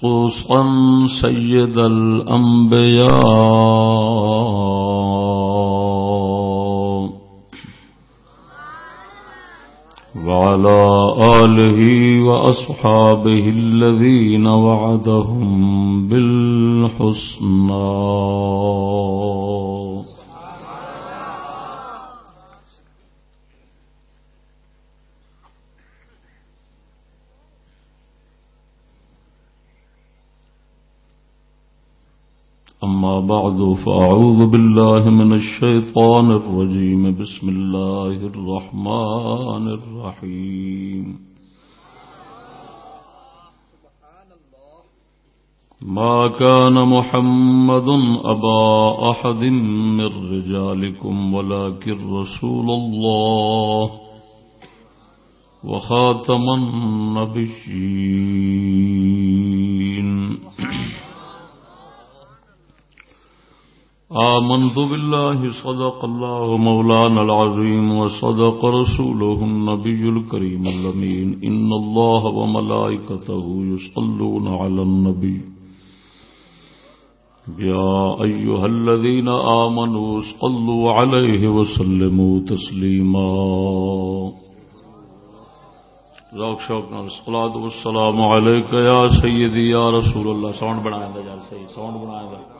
خصوصا سيد الأنبياء وعلى آله وأصحابه الذين وعدهم بالحسنات أما بعد، فأعوذ بالله من الشيطان الرجيم. بسم الله الرحمن الرحيم. ما كان محمد أبا أحد من رجالكم، ولكن رسول الله وخاتم النبيين. آمنت بالله صدق الله مولانا العظيم وصدق رسوله النبي الكريم اللمين إن الله وملائكته يصلون على النبي. يا أيها الذين آمنوا صلوا عليه وسلموا تسليما. ذوق شوق نال الصلاة والسلام عليك يا سيدي يا رسول الله. ساؤنڈ بنایا دا جل صحیح ساؤنڈ بنایا دا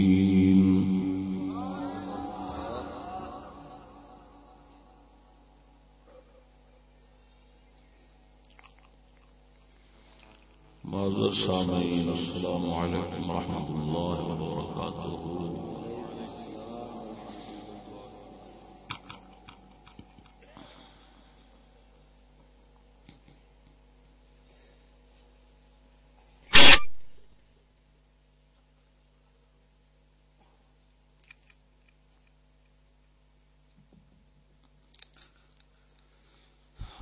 معذر سامعين السلام عليكم ورحمة الله وبركاته.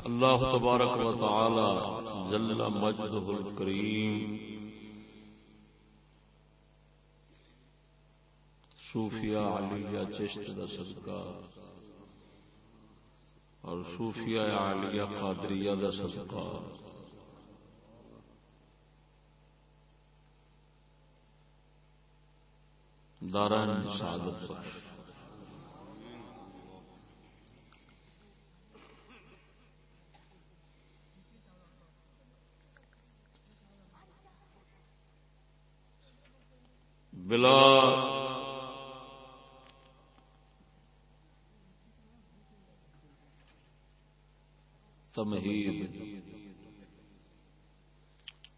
اللہ تبارک و تعالی جل مجدہ الکریم صوفیہ علیہ چشت دا صدقہ۔ اور صوفیہ علیہ قادریہ دا صدقہ۔ داران سعادت بخش بلا تمہید۔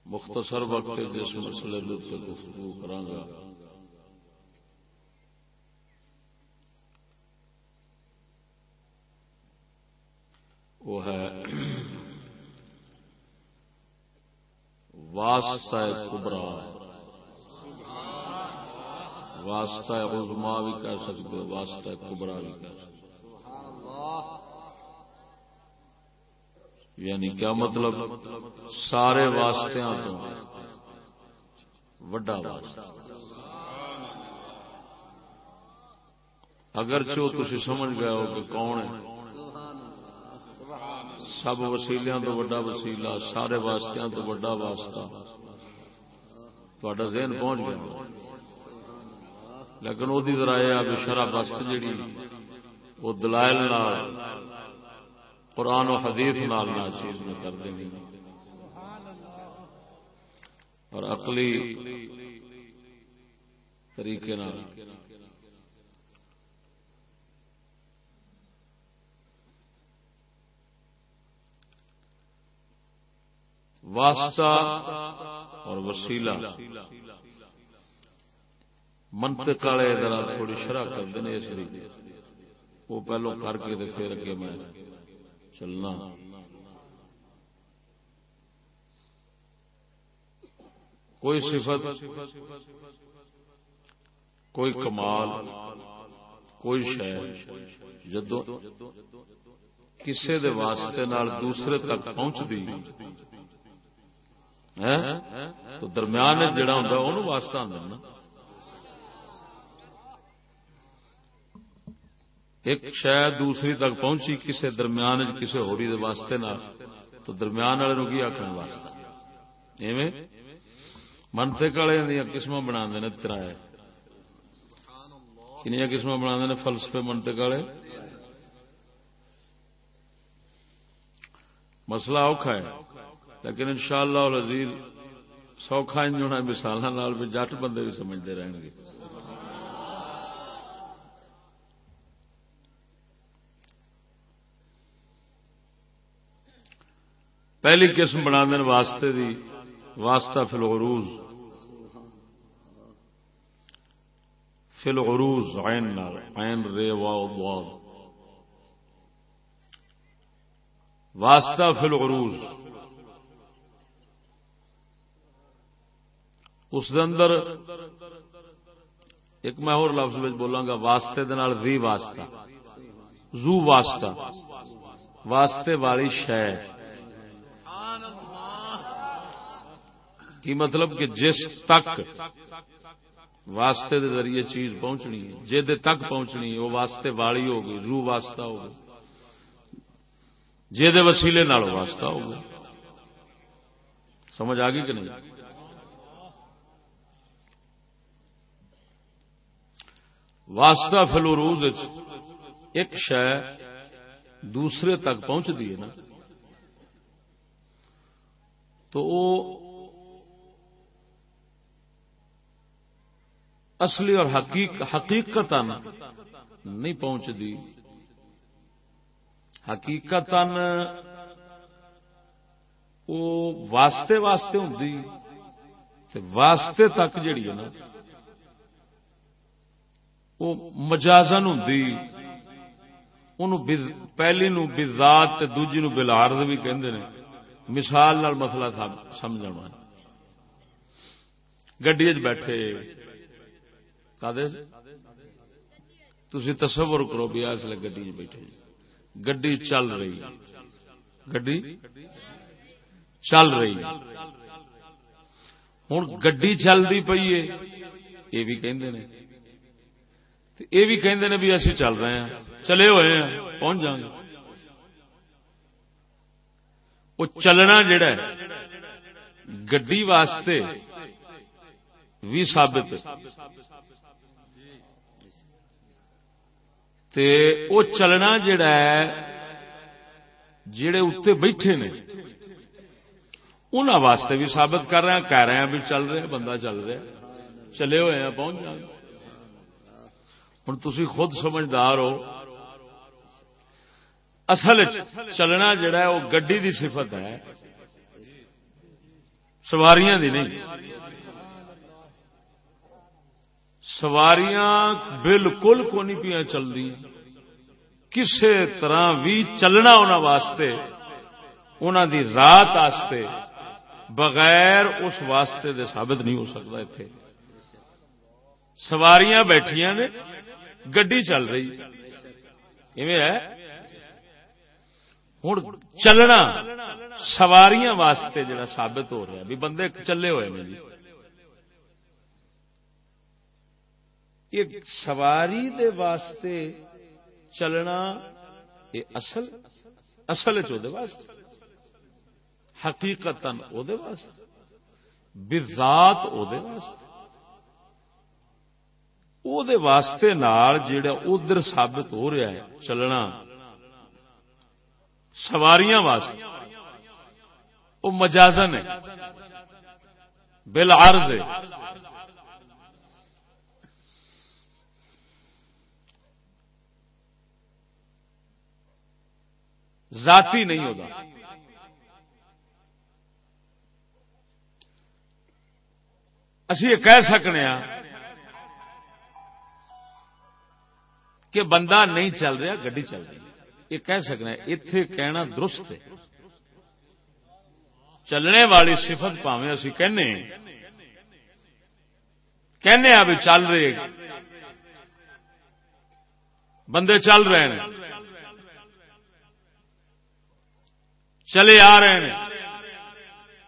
مختصر وقت جس مسئلے سے گفتگو کروں گا۔ وہ ہے واسطہ کبرا۔ واسطہ عظما بھی کہہ سکتے ہو واسطہ کبرا بھی کہہ سکتے یعنی کیا مطلب؟ سارے واسطے تو وڈا واسطہ۔ اگرچہ تھی سمجھ گئے ہو کہ کون ہے۔ سب وسیلیاں تو وڈا وسیلہ، سارے واسطے تو وڈا واسطہ۔ تھوڑا ذہن پہنچ گیا۔ لیکن وہ ذرا یہ شرح بست جیڑی وہ دلائل نال، قرآن و حدیث نال نہ چیز میں کر دینی۔ اور عقلی طریقے واسطہ اور وسیلہ۔ منطق والے ذرا تھوڑی شرح کرتے ہیں اس لیے وہ پہلو کر کے پھر اگے میں چلنا۔ کوئی صفت، کوئی کمال، کوئی شہ جدو کسی دے واسطے نال دوسرے تک پہنچتی ہاں؟ تو درمیان جڑا ہوں وہ واسطہ آدھا نا۔ ایک شاید دوسری تک پہنچی کسی درمیان کسی ہوری دے واسطے نہ تو درمیان والے کی آخر واسطہ؟ ایویں؟ منطق والے قسم بنا ترائے۔ کنیا قسم بنا فلسفے منطق والے؟ مسئلہ اوکھا ہے، لیکن ان شاء اللہ سوکھا انجنا مثال بھی جٹ بندے بھی سمجھتے رہن گے۔ پہلی قسم بنا دین واسطے دی، واسطہ فی الغروز۔ فی الغروز، عین نال، عین رے واو ضاد واسطہ فی الغروز۔ اس دے اندر ایک میں اور لفظ میں بولاں گا، واسطے دے نال ری واسطہ۔ زو واسطہ۔ واسطے والی شے۔ کی مطلب کہ جس تک واسطے دے ذریعے چیز پہنچنی ہے جے دے تک پہنچنی ہے، وہ واسطے والی ہوگی، روح واسطہ ہوگی۔ جے دے وسیلے نال واسطہ ہوگا سمجھ آ گئی کہ نہیں؟ واسطہ فلوروز ایک شہ دوسرے تک پہنچ ہے نا، تو وہ اصلی اور حقیق حقیقت نہیں پہنچتی۔ حقیقت وہ واسطے واسطے ہوں واسطے تک جڑی ہے نا، وہ مجازن ہوں پہلی نو بزاد دوجی نو بلارد بھی کہندے نے۔ مثال نال مسئلہ سمجھ گڈی بیٹھے۔ تھی تصور کرو بھی اس لیے گڈی بیٹھے گڈی چل رہی۔ گڈی؟ چل رہی۔ ہوں گڈی چلتی پی ہے۔ یہ بھی کہندے نے۔ یہ بھی کہندے نے بھی اسی چل رہے ہیں۔ چلے ہوئے ہیں۔ پہنچ جائیں گے۔ وہ چلنا جڑا ہے، گڈی واسطے بھی ثابت۔ تے او چلنا جڑا ہے جڑے اتنے بیٹھے نے۔ ان واسطے بھی ثابت کر رہے ہیں، کہہ رہے ہیں بھی چل رہے بندہ چل رہا چلے ہوئے ہیں، پہنچ جائیں ہوں تھی خود سمجھدار ہو۔ اصل چلنا جڑا ہے وہ گڈی دی صفت ہے۔ سواریاں دی نہیں۔ سواریاں بالکل کو نہیں پیا چلتی کسی طرح بھی چلنا انہوں واسطے انہوں دی رات آستے بغیر اس واسطے دے ثابت نہیں ہو سکتا اتنے سواریاں بیٹھیا نے، گڈی چل رہی۔ ہے؟ ہوں چلنا سواریاں واسطے جڑا ثابت ہو رہا بھی بندے چلے ہوئے ہیں جی۔ سواری دے واسطے چلنا یہ اصل اصل واسطے حقیقت واسطے، بذات واسطے۔ واسطے نال جڑا ادھر ثابت ہو رہا ہے چلنا، سواریاں واسطے۔ وہ مجازن ہے بل ہے۔ ذاتی نہیں ہوتا۔ اسی یہ کہہ سکنے ہاں کہ بندہ نہیں چل رہا، گڈی چل رہی یہ کہہ سکنا اتے کہنا درست ہے۔ چلنے والی صفت پاوے اسی کہنے کہنے بھی چل رہے۔ بندے چل رہے ہیں۔ چلے آ رہے ہیں۔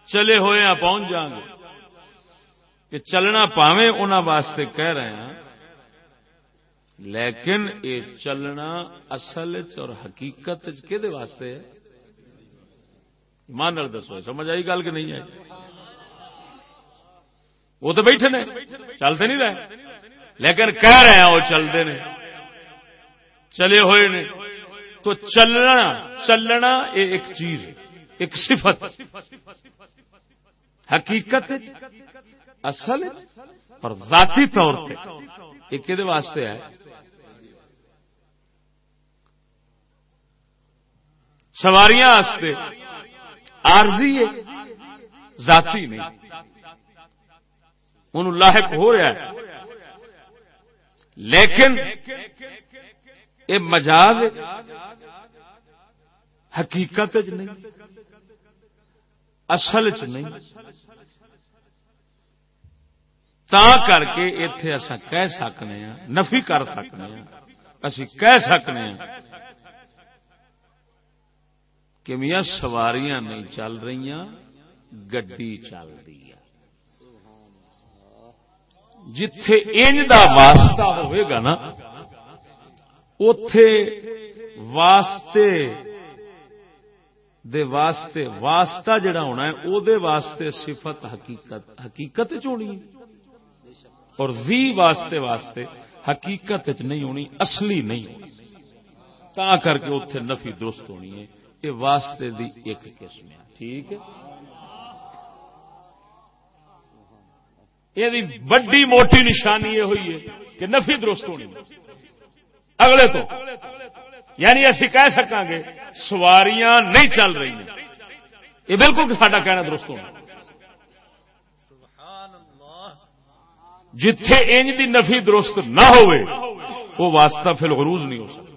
چلے ہوئے ہیں پہنچ جان گے۔ کہ چلنا پاوے انہوں واسطے کہہ رہے ہیں۔ لیکن یہ چلنا اصل اور حقیقت کہ واسطے ہے؟ مان دسو، سمجھ آئی گل کہ نہیں آئی؟ وہ تو بیٹھے نے، چلتے نہیں رہے۔ لیکن کہہ رہے ہیں، وہ چلتے نے۔ چلے ہوئے نے۔ تو چلنا چلنا یہ ایک چیز ایک صفت۔ حقیقت اصل اور ذاتی طور پہ۔ ایک واسطے ہے؟ سواریاں آرزی ہے، ذاتی نہیں۔ ان لاحق ہو رہا ہے۔ لیکن یہ مجاز حقیقت چ نہیں، اصل چ نہیں۔ تا کر کے اتے اصا کہہ سکنے ہاں نفی کر سکنے ہاں اسی کہہ سکنے ہاں کہ میاں سواریاں نہیں چل رہی گڈی چل رہی ہے۔ جتھے انج دا واسطہ ہوئے گا نا اتے واسطے دے واسطے، واسطہ جڑا ہونا ہے، او دے واسطے صفت حقیقت حقیقت چونی اور زی واسطے واسطے حقیقت نہیں ہونی، اصلی نہیں تا کر کے اتے نفی درست ہونی ہے۔ یہ واسطے دی ایک قسم ہے۔ ٹھیک ہے؟ یہ بڑی موٹی نشانی یہ ہوئی ہے کہ نفی درست ہونی اگلے تو۔ یعنی اسی کہہ سکاں گے، سواریاں نہیں چل رہی ہیں۔ یہ بالکل ساڈا کہنا درست ہونا جتھے انج دی نفی درست نہ ہوئے، وہ واسطہ فی الغروز نہیں ہو سکتا۔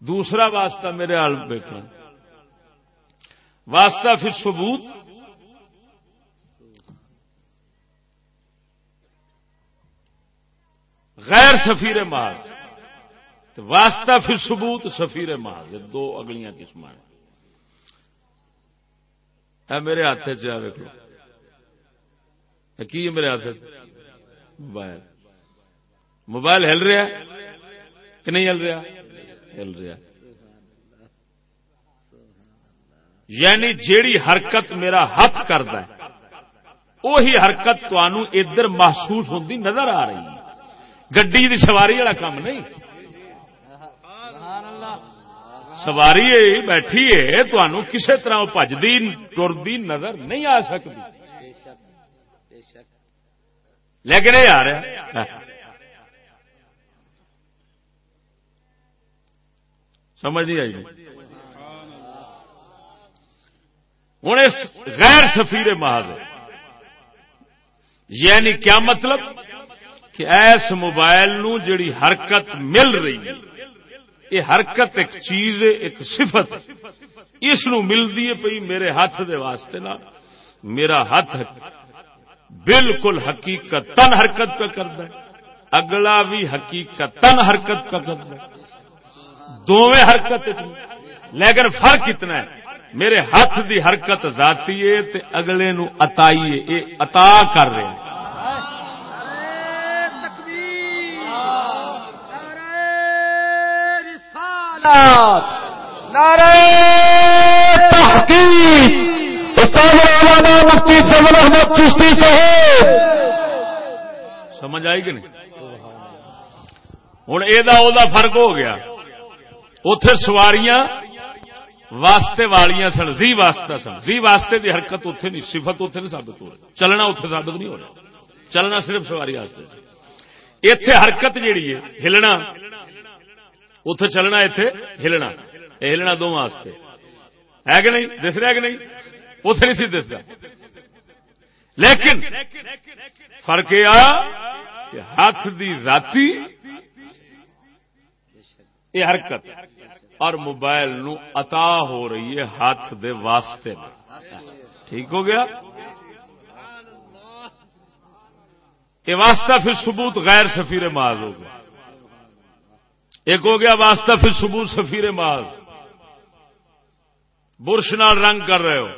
دوسرا واسطہ میرے حال دیکھنا واسطہ پھر ثبوت۔ غیر سفیر محاذ واسطہ پھر ثبوت سفیر محاذ دو اگلیاں قسم میرے ہاتھ چیک لو کی میرے ہاتھ موبائل۔ موبائل ہل رہا کہ نہیں ہل رہا؟ ہل رہا یعنی جیڑی حرکت میرا ہاتھ کرتا ہے وہی حرکت تنوع ادھر محسوس ہوتی نظر آ رہی ہے۔ گڈی سواری والا کام نہیں۔ سواری بیٹھی ہے کسی طرح بجتی ٹرتی نظر نہیں آ سکتی۔ لیکن یہ آ رہا سمجھ نہیں آئی۔ ہوں غیر سفیر محاذ یعنی کیا مطلب؟ کہ ایس موبائل نو جڑی حرکت مل رہی ہے، یہ حرکت ایک چیز ایک صفت اس نو ملتی ہے پی میرے ہاتھ دے واسطے نا۔ میرا ہاتھ بالکل حقیقت تن حرکت پہ کرتا ہے۔ اگلا بھی حقیقت تن حرکت پہ کرتا ہے۔ دونوں حرکت لیکن فرق اتنا ہے۔ میرے ہاتھ دی حرکت ذاتی ہے تے اگلے نو اتائی ہے۔ اے عطا کر رہے ہیں۔ سمجھ آئی کہ نہیں؟ ہوں یہ فرق ہو گیا۔ اتے سواریاں واسطے والیاں سن، زی واسطہ سن۔ زی واسطے دی حرکت اتنے نہیں، صفت اتنے نہیں ثابت ہو رہی۔ چلنا اتنے ثابت نہیں ہو رہا۔ چلنا صرف سواری واسطے۔ اتے حرکت جیڑی ہے، ہلنا اتے چلنا اتے ہلنا۔ ہلنا دو واسطے۔ ہے کہ نہیں؟ دس رہا کہ نہیں؟ اتے نہیں سی دستا لیکن فرق یہ ہاتھ دی ذاتی یہ حرکت اور موبائل نو عطا ہو رہی ہے ہاتھ دے واسطے۔ ٹھیک ہو گیا؟ یہ واسطہ پھر ثبوت غیر سفیر ماض ہو گیا۔ ایک ہو گیا واسطہ، پھر ثبوت سفیر ماض برش نال رنگ کر رہے ہو۔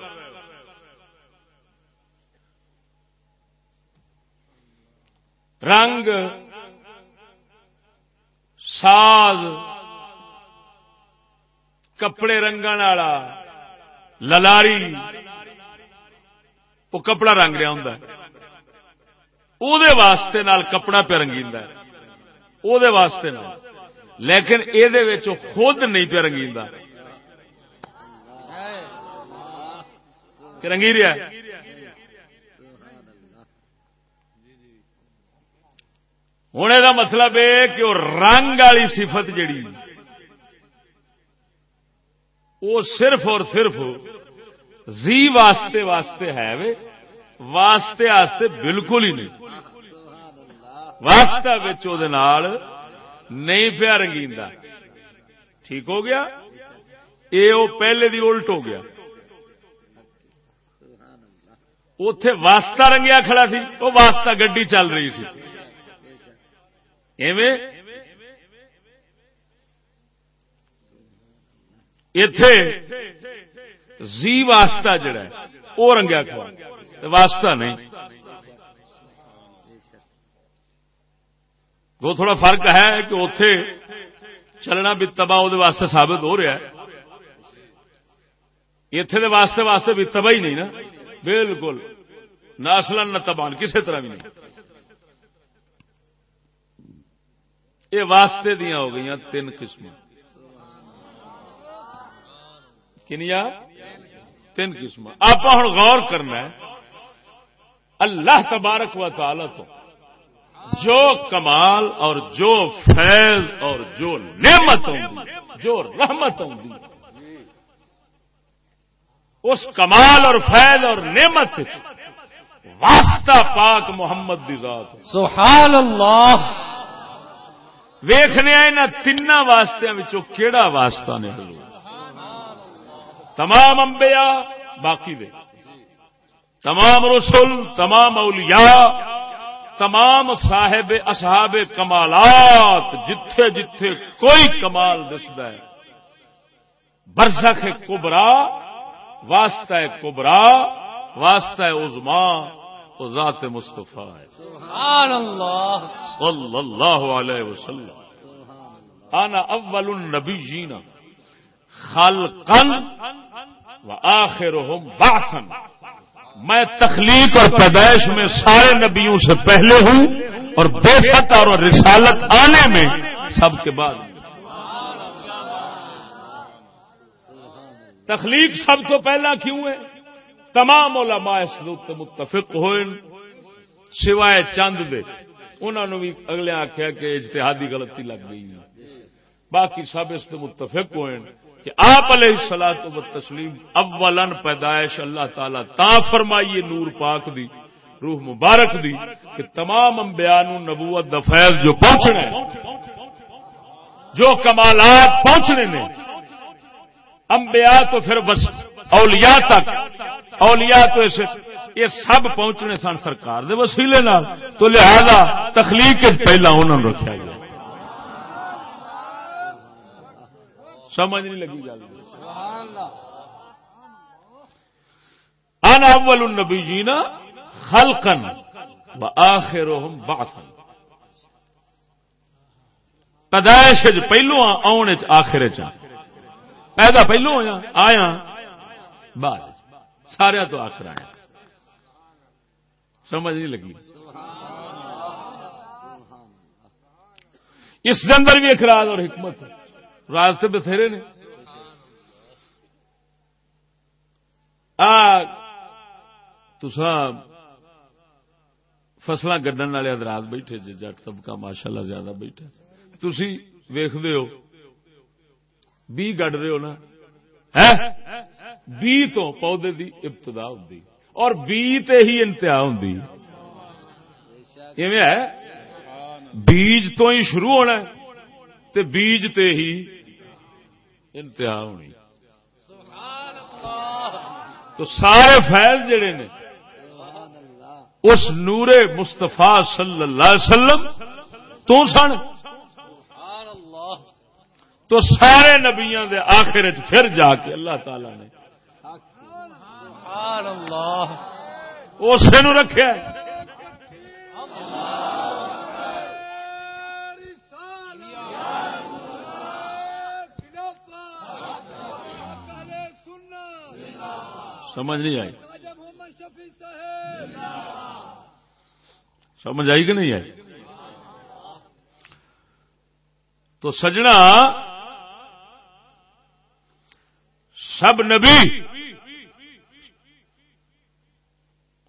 رنگ، ساز، کپڑے رنگ والا، للاری۔ وہ کپڑا رنگ رہا ہوں واسطے نال کپڑا پہ رنگی واسطے نال۔ لیکن یہ خود نہیں پہ رنگی رنگی رہا ہوں یہ مطلب ہے کہ وہ رنگ والی صفت جیڑی وہ صرف اور صرف زی واسطے واسطے ہے وے، واسطے واسطے بالکل ہی نہیں۔ واسطہ نہیں پیا رنگی ٹھیک ہو گیا؟ یہ وہ پہلے دی الٹ ہو گیا۔ اتے واسطہ رنگیا کھڑا سی وہ واسطہ گڈی چل رہی سی۔ ایویں اتے زی واسطہ جڑا ہے وہ رنگیا کھوا واسطہ نہیں۔ وہ تھوڑا فرق ہے کہ اتے چلنا بھی تباہ وہ واسطے ثابت ہو رہا ہے۔ اتے واسطے واسطے بھی تباہ ہی نہیں نا۔ بالکل۔ نہ اصل نہ تبان کسی طرح بھی نہیں۔ یہ واسطے دیا ہو گئی تین قسم کنیا تین قسم آپ ہوں غور کرنا ہے۔ اللہ تبارک و تعالی تو جو کمال اور جو فیض اور جو نعمت ہوں جو رحمت ہوں اس کمال اور فیض اور نعمت واسطہ پاک محمد دی ذات سبحان اللہ ویخنے ان تین واسطے کیڑا واسطہ نے تمام انبیاء باقی دے۔ تمام رسول تمام اولیاء تمام صاحب اصحاب کمالات جتھے جتھے کوئی کمال دسد ہے۔ برسخ کبرا واسطہ کبرا واسطہ ازما وہ ذات مستفا ہے۔ سبحان اللہ۔ صلی اللہ علیہ وسلم۔ انا اول النبیین خلقا و آخرهم بعثا۔ میں تخلیق اور پیدائش میں سارے نبیوں سے پہلے ہوں اور بے فتح اور رسالت آنے میں سب کے بعد تخلیق سب تو پہلا کیوں ہے؟ تمام علماء سلوک متفق ہوئے۔ سوائے چند دے۔ انہوں نے بھی اگلے آخیا کہ اجتہادی غلطی لگ گئی۔ باقی سب اس متفق ہوئے۔ کہ آپ علیہ سلا تو تسلیم اولن پیدائش اللہ تعالی تا فرمائیے نور پاک دی، روح مبارک دی کہ تمام انبیاء نو نبوت دفیل جو پہنچنے جو کمالات پہنچنے نے، انبیاء تو پھر بس اولیاء تک، اولیاء تو اسے یہ سب پہنچنے سن سرکار دے وسیلے نال، تو لہذا تخلیق پہلا انہوں نے رکھا گیا سمجھ نہیں لگی گل ان اول النبی جینا خلقن آخر باسن پیدائش پہلو آنے آخر پیدا پہلو ہوا آیا۔ بعد سارا تو آخر آیا۔ سمجھ نہیں لگی۔ اس کے اندر بھی اخراج اور حکمت۔ ہے راستے بتھیرے نے۔ تسا فصل والے حضرات بیٹھے جی جٹ طبقہ ماشاء اللہ زیادہ بیٹھے تھی ویخ ہو، بی گڈ رہے ہو نا۔ بی تو پودے دی ابتدا ہوں اور بی تے ہی انتہا ہوں ہے؟ بیج تو ہی شروع ہونا ہے۔ تے بیج تے ہی انتہا ہونی۔ تو سارے فیض جڑے نے اس نور مستفا صلی اللہ علیہ وسلم تو سن۔ تو سارے نبیاں دے آخر پھر جا کے اللہ تعالی نے۔ اسے نو سمجھ نہیں آئی۔ سمجھ آئی کہ نہیں آئی؟ تو سجنا سب نبی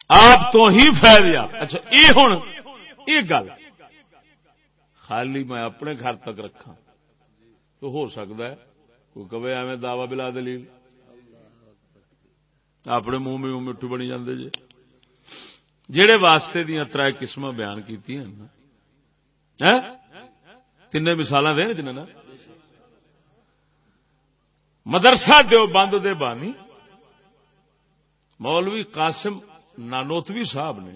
آپ تو ہی فیل یا اچھا یہ ہوں یہ گل۔ خالی میں اپنے گھر تک رکھا تو ہو سکتا ہے کوئی کبھی ایویں دعوی بلا دلیل۔ اپنے منہ میں مٹھو بنی جاندے جی۔ جہے واسطے دیا تر قسم بیان کی تین مثال دے جن مدرسہ دیو بند دے بانی۔ مولوی قاسم نانوتوی صاحب نے۔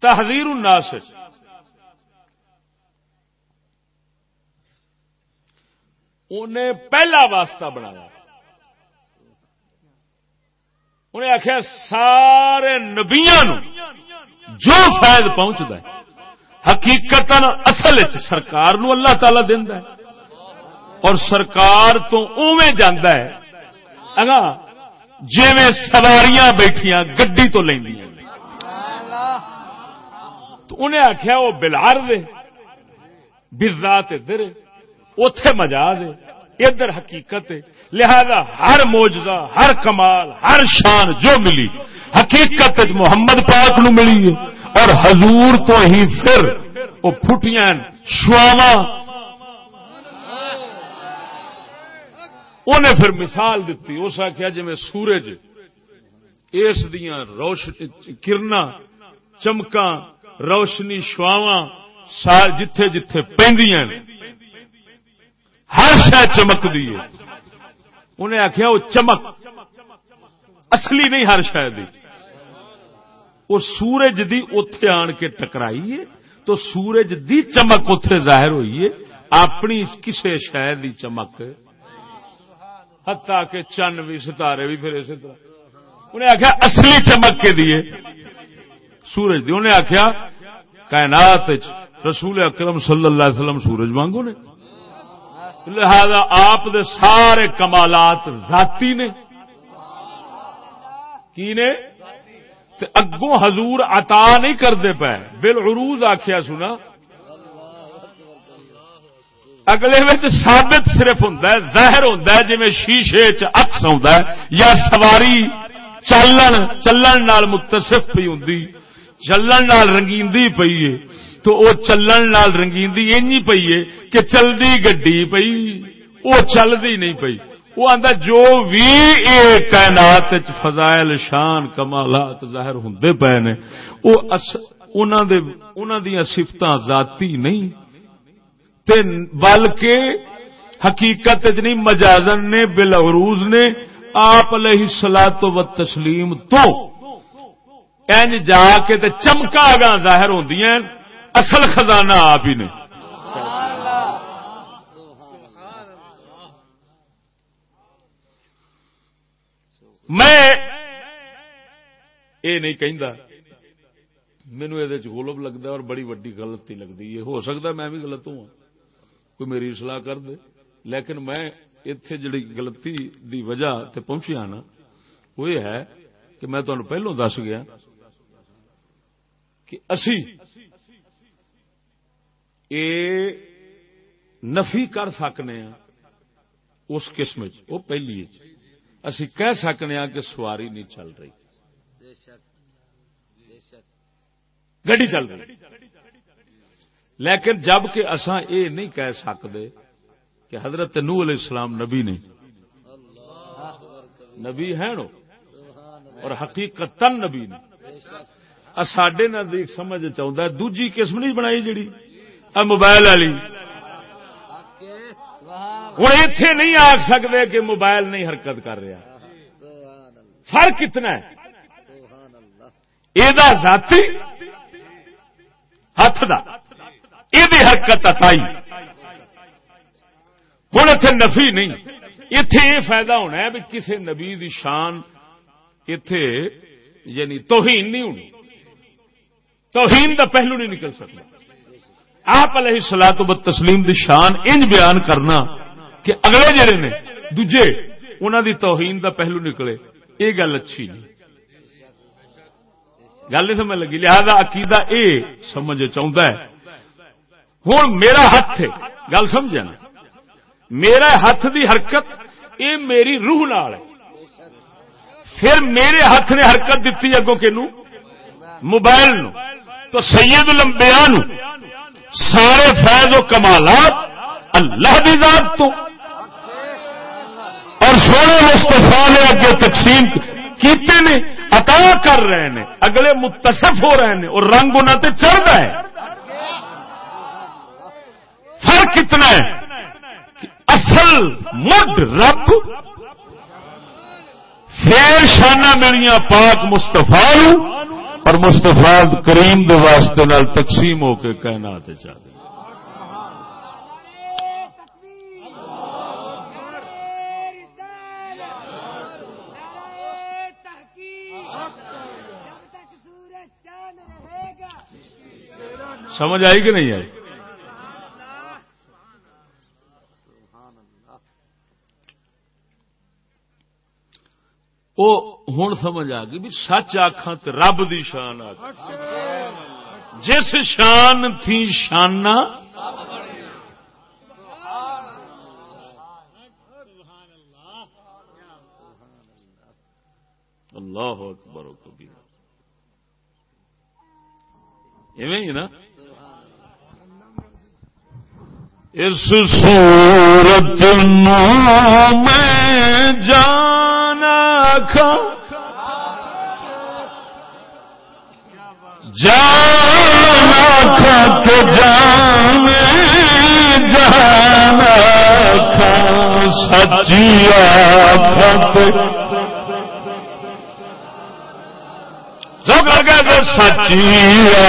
تحریر الناس۔ انہیں پہلا واسطہ بنایا۔ انہیں آخیا سارے نبیا جو فائد پہنچتا ہے حقیقت اصل سرکار نو اللہ تعالی دینا ہے۔ اور سرکار تو اوے جانا ہے اگا جی سواریاں بیٹھیاں گڈی تو لینی تو انہیں آخیا وہ بلار دے بزاد ادھر اتے مجاز ادھر حقیقت لہذا ہر موجدہ ہر کمال، ہر شان جو ملی، حقیقت محمد پاک نو ملی ہے۔ اور حضور تو ہی پھر وہ پھٹیاں شواوا انہیں پھر مثال دیتی اس آخیا جی سورج، اس دیا روشنی کرنا چمکا روشنی شواوا جتھے جتھے پہ ہر شہ چمک دی انہیں آخیا وہ چمک، اصلی نہیں ہر شہ دی۔ وہ سورج دی اتے آن کے ٹکرائی ہے، تو سورج دی چمک اتے ظاہر ہوئی ہے۔ اپنی کسی شہ دی چمک۔ ہتا کے چن بھی، ستارے بھی، پھر اسی طرح۔ انہیں آخیا اصلی چمک کے دیے سورج دی، انہیں آخیا کائنات رسول اکرم صلی اللہ علیہ وسلم سورج مانگو نے۔ لہذا آپ دے سارے کمالات ذاتی نے۔ کی نے؟ اگوں حضور عطا نہیں کرتے پے۔ بالعروض آخیا سنا۔ اگلے ثابت صرف ہوں ظاہر ہوں جی شیشے چکس آ یا سواری چلن چلن نال متصف پی ہوں چلن نال رنگیندی ہے۔ تو وہ چلن نال رنگیندی اینی پئی ہے کہ چلدی گڈی پئی۔ وہ چلدی نہیں پئی۔ وہ آندا جو بھی اے کائنات وچ فضائل شان کمالات ظاہر ہوندے پے نے وہ انہاں دے، انہاں دی صفتاں ذاتی نہیں۔ تے بلکہ حقیقت نہیں، مجازن نے، بالعروض نے آپ علیہ الصلات و تسلیم تو این جا کے تے چمکا گا ظاہر ہوندیاں۔ اصل خزانہ آپ ہی نے۔ میں یہ نہیں کہ مینو یہ گولب لگتا اور بڑی وڈی غلطی لگتی ہے۔ ہو سکتا میں بھی غلط ہوں۔ کوئی میری سلاح کر دے۔ لیکن میں اتے جڑی غلطی دی وجہ تے پہنچی نا، وہ یہ ہے کہ میں تمہیں پہلو دس گیا کہ اسی اے نفی کر سکنے ہاں اس قسم وہ پہلی اسی کہہ سکنے ہاں کہ سواری نہیں چل رہی۔ گڈی چل رہی۔ لیکن جبکہ اساں اے نہیں کہہ سکتے کہ حضرت نو علیہ السلام نبی نہیں نبی ہے نو اور حقیقت نبی نہیں ساڈے نزدیک سمجھ چاہتا دوجی قسم نہیں بنائی جڑی۔ موبائل والی۔ ہوں اتے نہیں آخ سکتے کہ موبائل نہیں حرکت کر رہا۔ فرق کتنا ہے۔ یہ ذاتی ہاتھ دا۔ یہ حرکت اتائی ہوں اتنے نفی نہیں۔ اتے یہ فائدہ ہونا ہے بھی کسی نبی دی شان اتے یعنی توہین نہیں ہونی۔ توہین دا پہلو نہیں نکل سکتا۔ آپ علیہ سلاح تو تسلیم دی شان انج بیان کرنا کہ اگلے جڑے نے دجے انہوں دی توہین دا پہلو نکلے۔ یہ گل اچھی نہیں۔ گل نہیں سمجھ لگی۔ لہذا عقیدہ اے سمجھ چاہتا ہے۔ ہوں میرا ہاتھ ہے۔ گل سمجھا میرا ہاتھ دی حرکت، اے میری روح نال ہے۔ پھر میرے ہاتھ نے حرکت دیتی اگوں کہ موبائل نو تو سید لمبیا نو سارے فیض و کمالات اللہ دی ذات تو۔ اور سونے مستفا نے اگے تقسیم کیتے نے، عطا کر رہے ہیں اگلے متصف ہو رہے ہیں اور رنگ انہوں تے چڑھ رہا ہے۔ فرق کتنا ہے اصل مڈ رب پھر شانہ ملیاں پاک مستفا اور مستفا کریم دے واسطے نال تقسیم ہو کے کہنا چاہتے سمجھ آئی کہ نہیں آئی وہ ہوں سمجھ آ گئی بھی سچ آخا تو رب دی شان آ جس شان تھی شانہ، اللہ اکبر و کبیر۔ ایویں ہی نا؟ اس صورت نو میں جانا کھا جانا کھا کے جان جانا کھا سچیا سچیا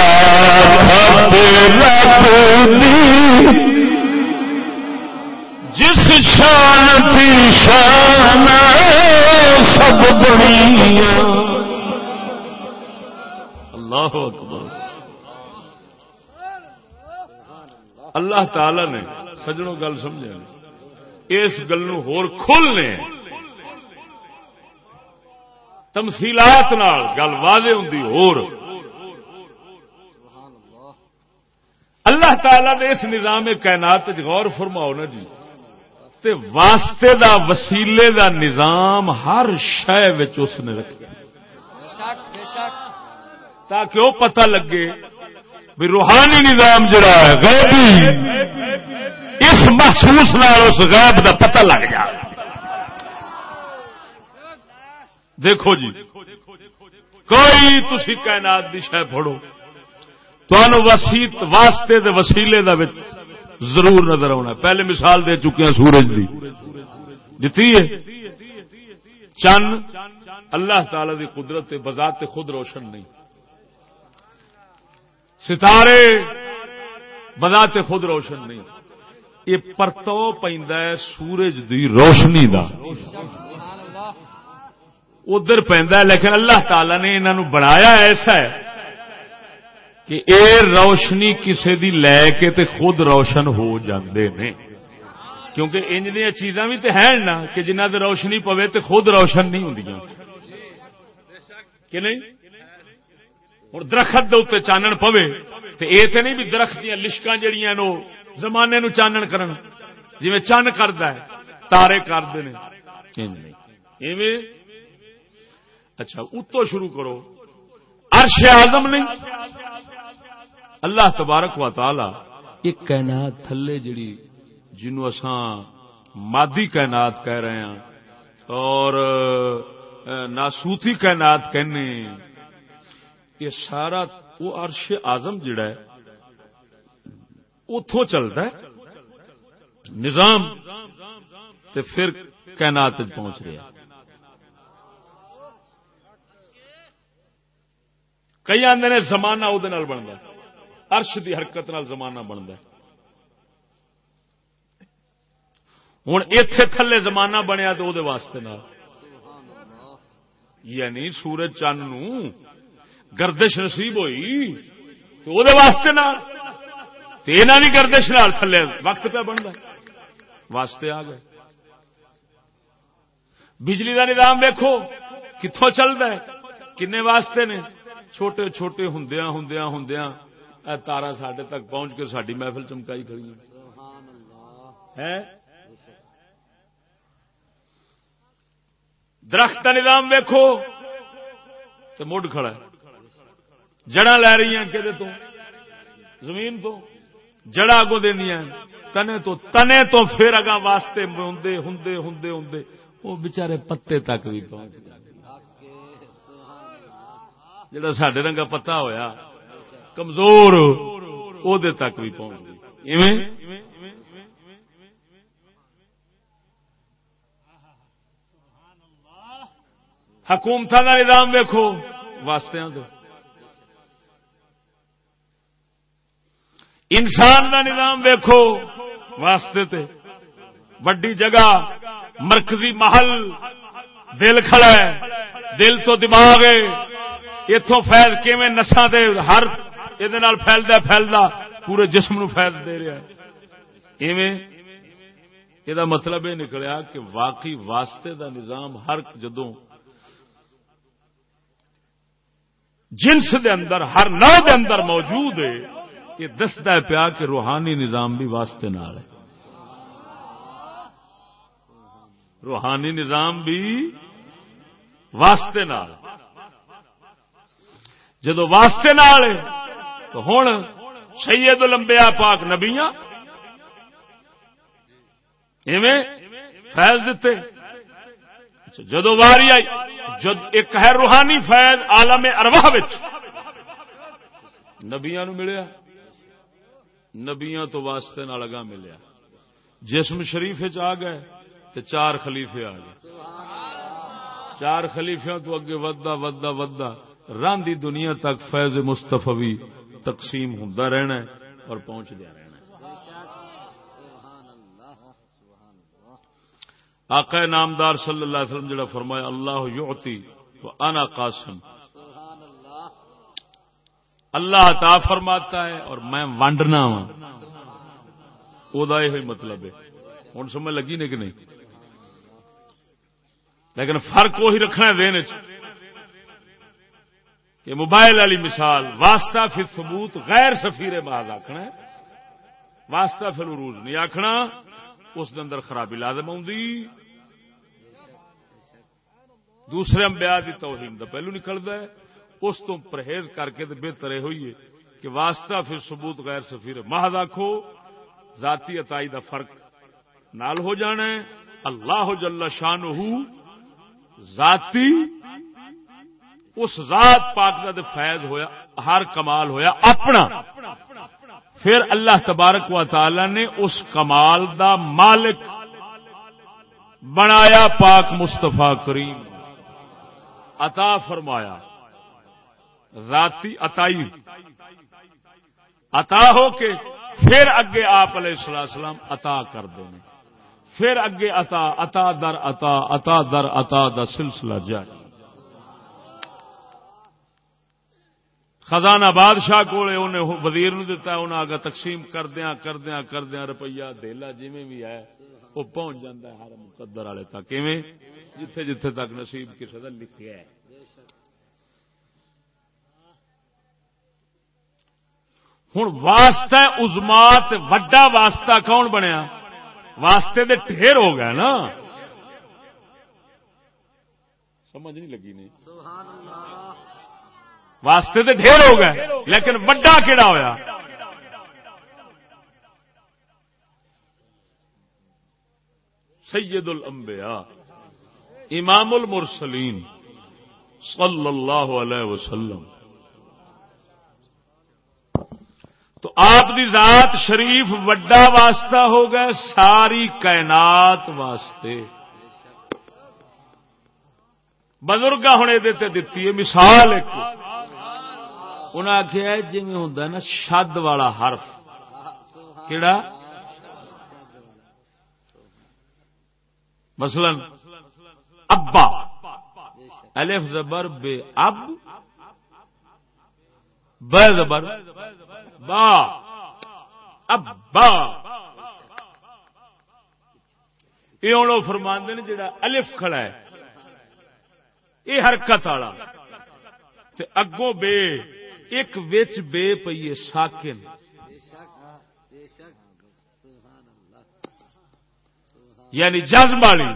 جس شان تھی شان سب بڑی اللہ اکبر۔ اللہ تعالی نے سجنوں گل سمجھا اس گل ہور کھولنے تمثیلات نال گل واضح ہوں اور اللہ تعالی نے اس نظام کائنات غور فرماؤ نا جی۔ تے واسطے دا وسیلے دا نظام ہر شہ اس نے رکھا تاکہ وہ پتہ لگے بھی روحانی نظام جڑا ہے غیبی، اس محسوس نال اس غیب دا پتہ لگ جائے دیکھو جی کوئی تھی کائنات کی شہ پڑو وسیط واسطے دے وسیلے دا ضرور نظر آنا پہلے مثال دے چکے ہیں سورج دی۔ جتی ہے؟ چند اللہ تعالی دی قدرت بذات خود روشن نہیں۔ ستارے بذات خود روشن نہیں۔ یہ پرتو پہ سورج دی روشنی دا۔ ادھر پہ لیکن اللہ تعالی نے انہوں بنایا ایسا ہے کہ اے روشنی کسی دی لے کے تے خود روشن ہو جاندے نے۔ کیونکہ انج دیا چیزاں بھی تو ہیں نا کہ جنہ روشنی پوے تے خود روشن نہیں ہوں کہ نہیں؟ اور درخت دے اتنے چانن پوے، تے اے تے نہیں بھی درخت دیا لشکاں جڑیاں نو زمانے نو چانن کرن۔ جی چن کرتا ہے، تارے کرتے ہیں اچھا اتو شروع کرو۔ عرش اعظم نہیں؟ اللہ تبارک و تعالی ایک کائنات تھلے جڑی جنوں اساں مادی کائنات کہہ رہے ہیں اور ناسوتی کائنات کہنے یہ سارا وہ عرش آزم جڑا ہے اتوں چلتا ہے۔ نظام تے پھر کائنات پہنچ رہا کئی آدھے نے زمانہ وہ بنتا ارش کی حرکت نال زمانہ بنتا ہوں اتے تھلے زمانہ بنیا تو وہ واسطے یعنی سورج چند نو گردش نصیب ہوئی تو وہ واسطے نال کی گردش نال تھلے وقت پہ بنتا واسطے آ گئے۔ بجلی کا نظام دیکھو کتوں چلتا ہے؟ کن واسطے نے؟ چھوٹے چھوٹے ہندیا ہندیا ہندیا تارا سڈے تک پہنچ کے ساری محفل چمکائی کھڑی ہے درخت کا نظام ویکو تو مڈ کھڑا جڑا لے رہی ہیں کہ تو؟ زمین تو؟ جڑا اگو دیا تنے تو؟ تنے تو پھر اگا واسطے ہوں ہوں ہوں وہ بچارے پتے تک بھی پہنچ گئے۔ جڑا سڈے رنگا پتا ہویا، کمزور وہ تک بھی پہنچ گئی۔ حکومت کا نظام ویکو واسطے انسان کا نظام ویکو واسطے تے۔ وڈی جگہ، مرکزی محل، دل کھڑا ہے۔ دل تو دماغ اتو فیض کیون نسا دے ہر یہ پھیلتا پھیلتا پورے جسم نو فیض دے رہا ہے۔ یہ مطلب یہ نکلیا کہ واقعی واسطے دا نظام ہر جدوں جنس دے اندر، ہر نو دے اندر موجود ہے۔ یہ دستا پیا کہ روحانی نظام بھی واسطے نال ہے۔ روحانی نظام بھی واسطے نال۔ جدو واسطے نال تو ہوں سید لمبیا پاک نبیاں ایویں فیض دیتے اچھا، جدو واری آئی، جد ایک ہے روحانی فیض عالم ارواہ نبیا نو ملیا۔ نبیا تو واسطے نہ لگا ملیا۔ جسم شریف آ گئے تو چار خلیفے آ گئے۔ چار خلیفیا تو اگے ودا ودا ودا راندی دنیا تک فیض مستفی تقسیم ہوں رہنا ہے اور پہنچ دیا رہنا آقا نامدار صلی اللہ علیہ وسلم جڑا فرمایا، اللہ یعطی و انا قاسم۔ اللہ عطا فرماتا ہے اور میں وانڈنا ہاں۔ وا یہ مطلب ہے۔ ہوں سمجھ لگی نہیں کہ نہیں؟ لیکن فرق وہی رکھنا ہے دین کہ موبائل والی مثال، واسطہ پھر ثبوت غیر سفیر بعد آخنا واسطہ پھر عروج نہیں آخنا اس اندر خرابی لازم آؤں دوسرے امبیا کی توہین دا پہلو نکلتا ہے۔ اس تو پرہیز کر کے بہتر یہ ہوئی ہے کہ واسطہ پھر ثبوت غیر سفیر محض آخو ذاتی اتائی دا فرق نال ہو جانا ہے۔ اللہ جل شان ذاتی، اس ذات پاک کا فیض ہویا، ہر کمال ہویا اپنا۔ پھر اللہ تبارک و تعالی نے اس کمال دا مالک بنایا پاک مستفا کریم۔ عطا فرمایا۔ ذاتی عطائی عطا ہو کے پھر اگے آپ علیہ السلام عطا کر دیں۔ پھر اگے عطا عطا در عطا عطا در عطا دا سلسلہ جاری۔ خزانہ بادشاہ کو وزیر نو دتا انہیں آگا تقسیم کردیا کردیا کردیا روپیہ دہلا جی بھی ہے، وہ پہنچ جاتا ہے ہر مقدر والے تک۔ جتھے جتھے تک نصیب کسی کا لکھا ہے۔ ہوں واسطہ ازما وڈا واسطہ کون بنیا؟ واسطے دے ٹھیر ہو گئے نا۔ سمجھ نہیں لگی نہیں۔ واسطے دے ڈھیر ہو گئے، لیکن وڈا کیڑا ہویا؟ سید الانبیاء، امام المرسلین صلی اللہ علیہ وسلم۔ تو آپ دی ذات شریف وڈا واسطہ ہو گئے، ساری کائنات واسطے۔ بزرگ ہوں یہ دتی ہے، مثال ایک۔ انہیں آخیا جی ہوں نا، شد والا حرف۔ کیڑا؟ مثلا، ابا۔ الف زبر بے اب۔ بے زبر با. ابا. یہ ہوں فرماندے نے جڑا الف کھڑا ہے. یہ حرکت والا. اگوں بے، ایک وچ بے پیے ساکن. یعنی جذب والی.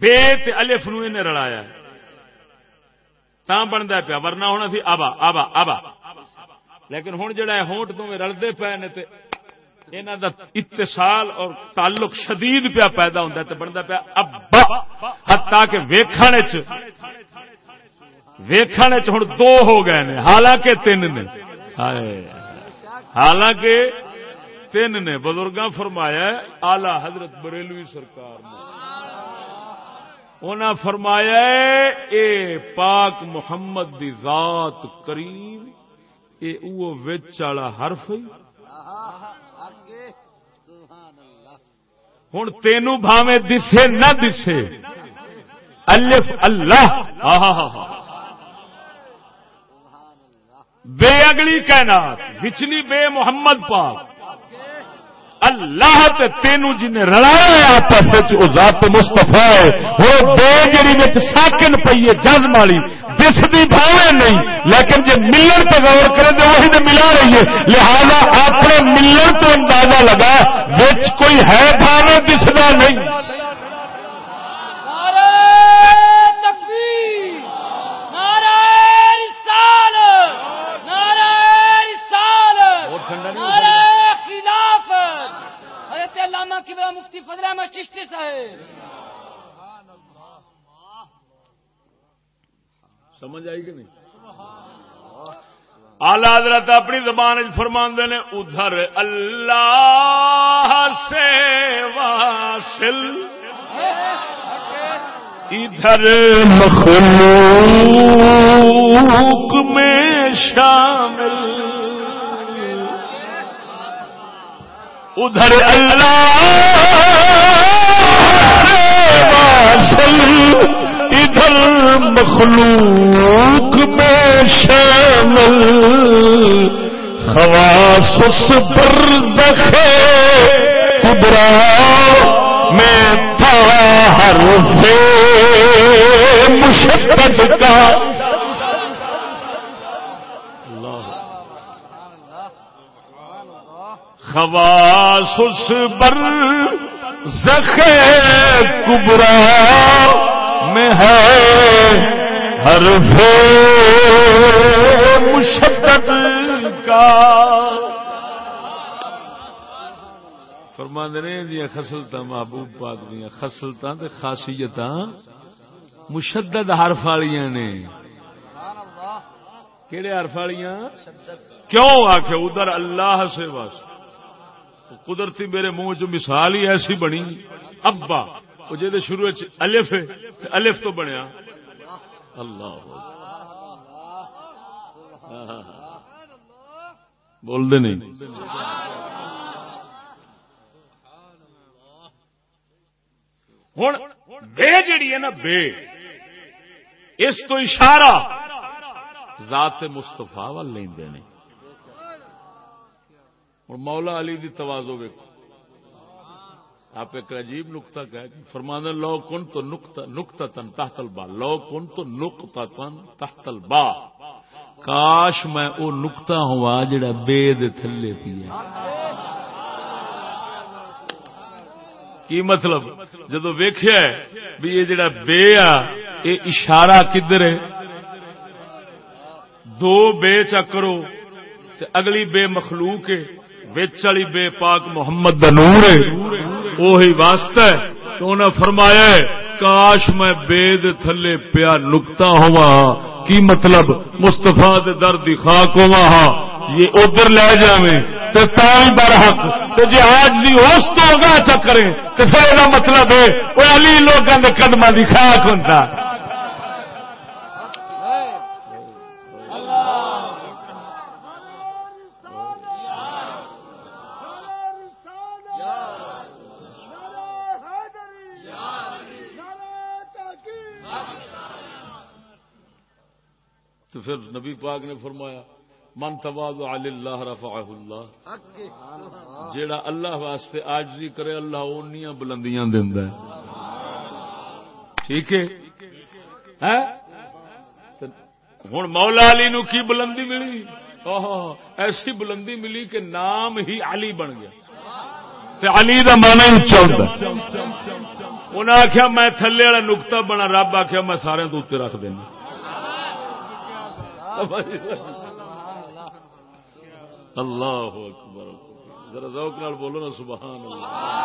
بے تے الف نو نے رلایا تا بنتا پیا، ورنہ ہونا سی آبا آبا آبا۔ لیکن ہوں جڑا ہونٹ تو رلتے پے نے انہوں دا اتصال اور تعلق شدید پیا پیدا ہوتا تو بنتا پیا ابا۔ ہتا کہ ویخان ویخان ہوں دو ہو گئے نے، حالانکہ تین نے۔ حالانکہ تین نے۔ بزرگ فرمایا آلہ حضرت بریلوی سرکار نے۔ انہاں فرمایا اے پاک محمد دی ذات کریم، اے او وچ والا حرف ہے۔ ہوں تینوں بھاوے دسے نہ دسے۔ الف، اللہ۔ بے اگلی کہنا بچنی بے محمد پاک۔ اللہ تے تینوں جن رلایا آپس ذات مستفا ہے۔ وہ بے جڑی وچ ساکن پئی ہے جزم والی دسدی بھاوے نہیں، لیکن جے ملن پہ غور کرے تو وہی تو ملا رہی ہے۔ لہذا اپنے ملن تو اندازہ لگا، وچ کوئی ہے بھاوے، دسدا نہیں۔ علامہ مفتی فضل احمد چشتی صاحب۔ سمجھ آئی کہ نہیں؟ آلہ حضرت اپنی زبان فرماندے نے، ادھر اللہ سے واصل، ادھر مخلوق میں شامل۔ ادھر اللہ ادھر مخلوق میں شامل خواص پر دخے کبرا میں تھا ہر مشقت کا۔ خواص اس بر زخ کبرا میں ہے ہر مشدت کا۔ فرماندنے دیا خسلتا محبوب پاک دیا خسلتا خاصیت مشدد حرف والیاں نے۔ کہڑے حرف والیاں؟ کیوں آخ ادھر اللہ سے بس قدرتی میرے منہ چ مثال ہی ایسی بنی۔ ابا، وہ جی شروع الف الف تو بنیا۔ اللہ بول دے نہیں۔ ہوں بے جیڑی ہے نا، بے۔ اس تو اشارہ۔ ذات مستفا وال لے ہوں مولا علی دی توازو ویکو آپ ایک عجیب نقطہ کہ فرمان لو کن تو نقطہ تن تحت البا لو کن تو نقطہ تن تحت البا کاش میں او نقطہ ہوا جڑا بے دے تھلے پیا۔ کی مطلب؟ جدو ویخیا بھی یہ جڑا بے آ، یہ اشارہ کدھر ہے؟ دو بے چکرو اگلی بے مخلوق ہے۔ والی بے پاک محمد دا نور ہے۔ وہی واسطہ ہے تو انہیں فرمایا ہے، کاش میں بید تھلے پیا نکتا ہوا کی مطلب؟ مستفا درد خاک ہوا یہ ادھر لے جائیں تو تاری برحق۔ تو جی آج بھی اس تو اگاہ چکرے تو پھر یہ مطلب ہے وہ علی لوگوں کے قدم کی خاک ہوتا نبی پاک نے فرمایا، من تواضع اللہ رفعہ اللہ. جیڑا اللہ واسطے آجزی کرے، اللہ اونیاں بلندیاں دیندا ہے۔ ٹھیک ہے؟ ہوں مولا علی نو کی بلندی ملی؟ ایسی بلندی ملی کہ نام ہی علی بن گیا۔ تے علی دا مانا ہی اچا ہوتا انہیں میں تھلے والا نکتا بنا، رب آخیا میں سارے تو اتنے رکھ دینا۔ اللہ اکبر۔ ذرا ذوق نال بولو نا، سبحان اللہ۔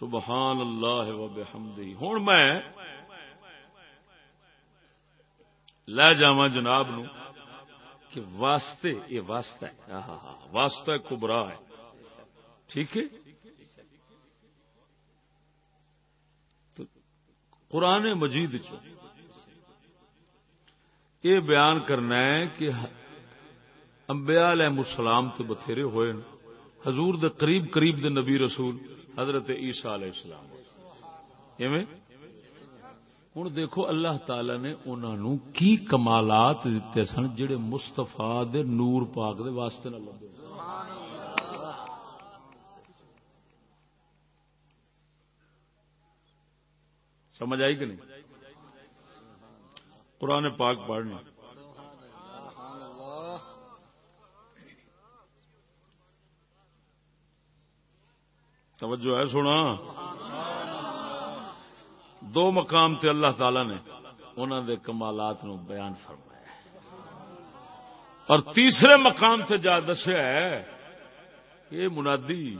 سبحان اللہ و بحمدی ہوں میں لے جا جناب نو کہ واسطے، یہ واسطہ ہے۔ واسطہ کبرا ہے۔ ٹھیک ہے؟ قرآن مجید یہ بیان کرنا ہے کہ امبیا علیہ السلام تو بتھیرے ہوئے حضور دے قریب قریب دے نبی رسول حضرت عیسیٰ علیہ السلام۔ ہوں دیکھو اللہ تعالی نے انہوں کی کمالات دیتے سن جڑے مستفا دے نور پاک دے واسطے نہ لگے سمجھ آئی کہ نہیں؟ قرآن پاک پڑھنا توجہ ہے سونا۔ دو مقام تے اللہ تعالی نے انہوں دے کمالات نو بیان فرمایا۔ اور تیسرے مقام تے جا دسیا ہے، یہ منادی،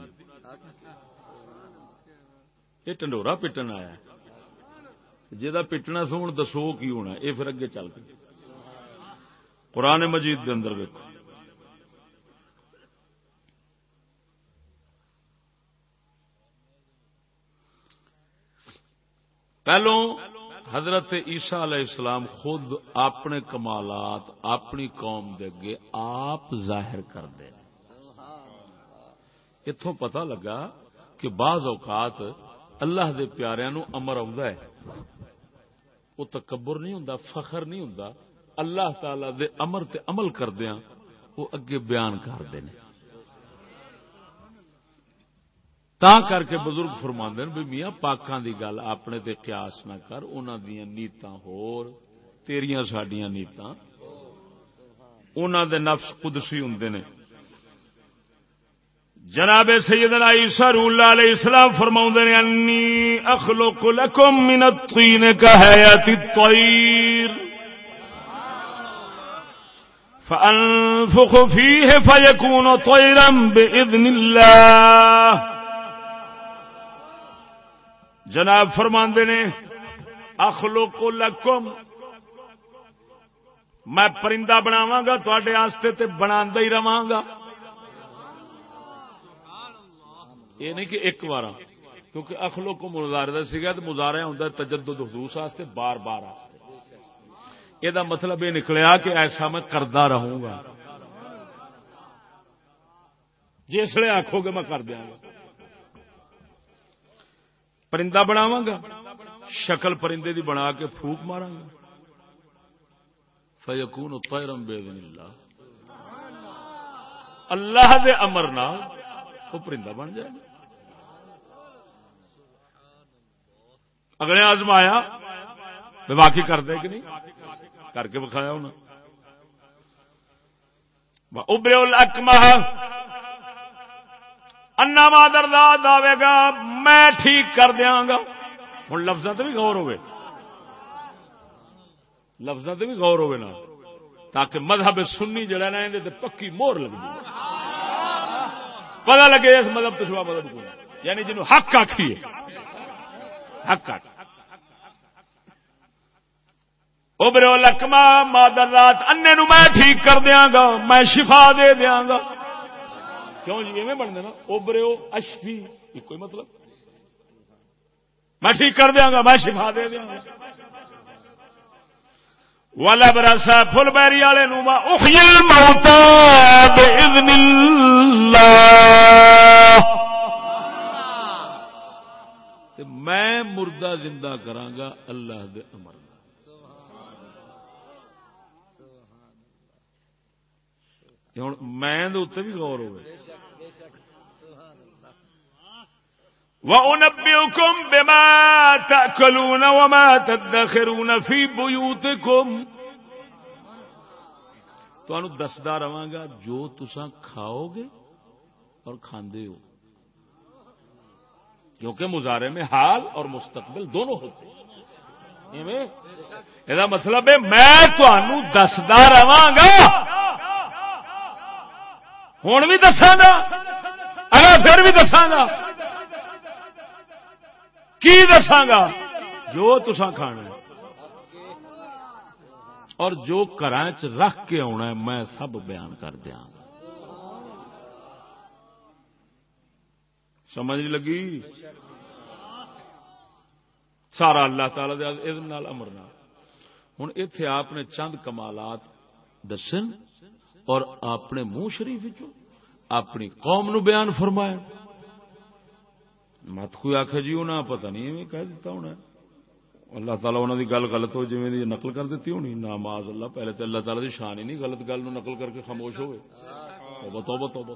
یہ ٹنڈورا پٹن آیا ہے۔ جا پٹنا سو دسو کی ہونا یہ پھر اگے چل کے۔ قرآن مجید دے اندر ویکو پہلو حضرت عیسیٰ علیہ السلام خود اپنے کمالات اپنی قوم دے اگے آپ ظاہر کر دے۔ اتوں پتہ لگا کہ بعض اوقات اللہ دے پیاروں نو امر ہے۔ وہ تکبر نہیں ہوں فخر نہیں ہوں اللہ تعالی دے امر تے عمل کردیا وہ اگے بیان کرتے ہیں تا کر کے بزرگ فرما بھی میاں پاکاں دی گل اپنے تے قیاس نہ کر، انہاں دیاں نیتاں ہور، تیریاں ساڈیاں نیتاں۔ انہاں دے نفس قدسی ہوندے نے۔ جناب سیدنا عیسیٰ رول اللہ علیہ السلام فرماؤں نے، انی اخلق لکم من الطین کا حیات الطیر. فانفخ فیہ فیکون طیرا بإذن اللہ۔ جناب فرمان نے، اخلق لکم، میں پرندہ بناواں گا، تواڈے واسطے تے بناندا ہی رواں گا۔ یہ نہیں کہ ایک بار کیونکہ اخلو کو مظاہرہ سگا تو مظاہرہ ہوں تجدد حدوث واسطے، بار بار یہ مطلب یہ نکلیا کہ ایسا میں کردا رہوں گا۔ جسے آخو گے میں کر دیا گا۔ پرندہ بناوا گا، شکل پرندے دی بنا کے پھوک مارا گا۔ فیقون بے اللہ۔ اللہ دے امر نال وہ پرندہ بن جائے گا۔ اگلے آزمایا باقی کر دے کہ نہیں؟ کر کے بکھایا انہوں ابرے اکما انا مادر داد آئے گا، میں ٹھیک کر دیا گا۔ ہوں لفظ بھی غور ہوئے۔ لفظ بھی غور ہوئے نا، تاکہ مذہب سنی جڑا نا پکی مور لگ جائے پتا لگے اس مذہب تو سوا مذہب کو۔ یعنی جنہوں حق آخیے حق آخ ابرو لکما مادر رات انے نو میں ٹھیک کر دیا گا، میں شفا دے دیا گا۔ کیوں جی؟ ایویں بنتے نا۔ ابرو اشفی کوئی مطلب؟ میں ٹھیک کر دیا گا، میں شفا دے دیا گا۔ والا براسا فل بیری والے نو اخیل موتا باذن اللہ تے میں مردہ زندہ کرانگا اللہ دے امر نال۔ یہ میں دے اوتے بھی غور ہوئے وَأُنَبِّئُكُمْ بِمَا تَأْكُلُونَ وَمَا تَدَّخِرُونَ فِي بُيُوتِكُمْ تو انو دسدا رواں گا جو تساں کھاؤ گے اور کھاندے ہو۔ کیونکہ مظاہرے میں حال اور مستقبل دونوں ہوتے ہیں۔ یہ مطلب ہے، میں تمہوں دسدا رہا گا ہوں بھی دساگا اگر پھر بھی دساگا کی دساگا جو تساں کھانا اور جو گھراں رکھ کے آنا ہے، میں سب بیان کر دیا گا سمجھ لگی؟ سارا اللہ تعالی دے نال، امر نال۔ ہن ایتھے آپ نے چند کمالات دسن اور اپنے منہ شریف چوں اپنی قوم نو بیان فرمایا مت کوئی آخ جی انہیں پتہ نہیں، ایویں کہہ دیتا ہونا اللہ تعالیٰ انہوں دی گل غلط ہو، جویں دی نقل کر دیتی ہونی۔ نا اللہ، پہلے تو اللہ تعالیٰ دی شان ہی نہیں، غلط گل نو نقل کر کے خاموش ہوئے۔ توبہ توبہ توبہ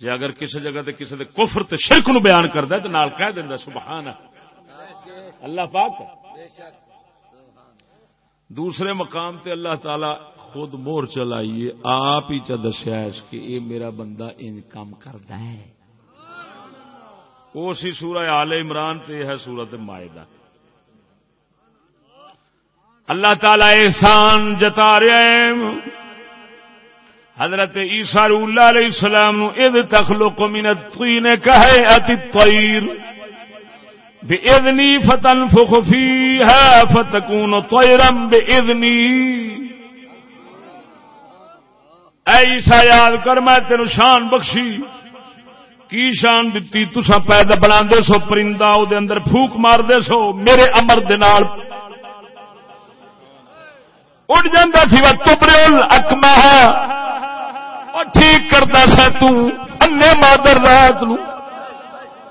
جی اگر کسی جگہ تے کسی دے کفر تے شرک نو بیان کردا ہے تے نال کہہ دیندا سبحان اللہ پاک دوسرے مقام تے اللہ تعالی خود مور چلائیے آپ ہی چا دسیا اس کہ یہ میرا بندہ ان کام کردا ہے۔ وہ سی سورہ آل عمران تے ہے سورت مائدہ۔ اللہ تعالی احسان جتا رہا ہے۔ حضرت عیسیٰ اللہ علیہ السلام نو اذ تخلق من الطین کہیعت الطیر۔ بإذنی فتنفخ فیہا فتکون طیرا بإذنی اے عیسیٰ، یاد کر، میں تینو شان بخشی۔ کی شان دتی؟ تسا پیدا بنا سو، پرندہ او دے اندر پھوک مار دے سو، میرے امر دے نال۔ اڑ جاندا سی وہ تبرل اکما اور ٹھیک کرتا سا تنے مادر رات نو۔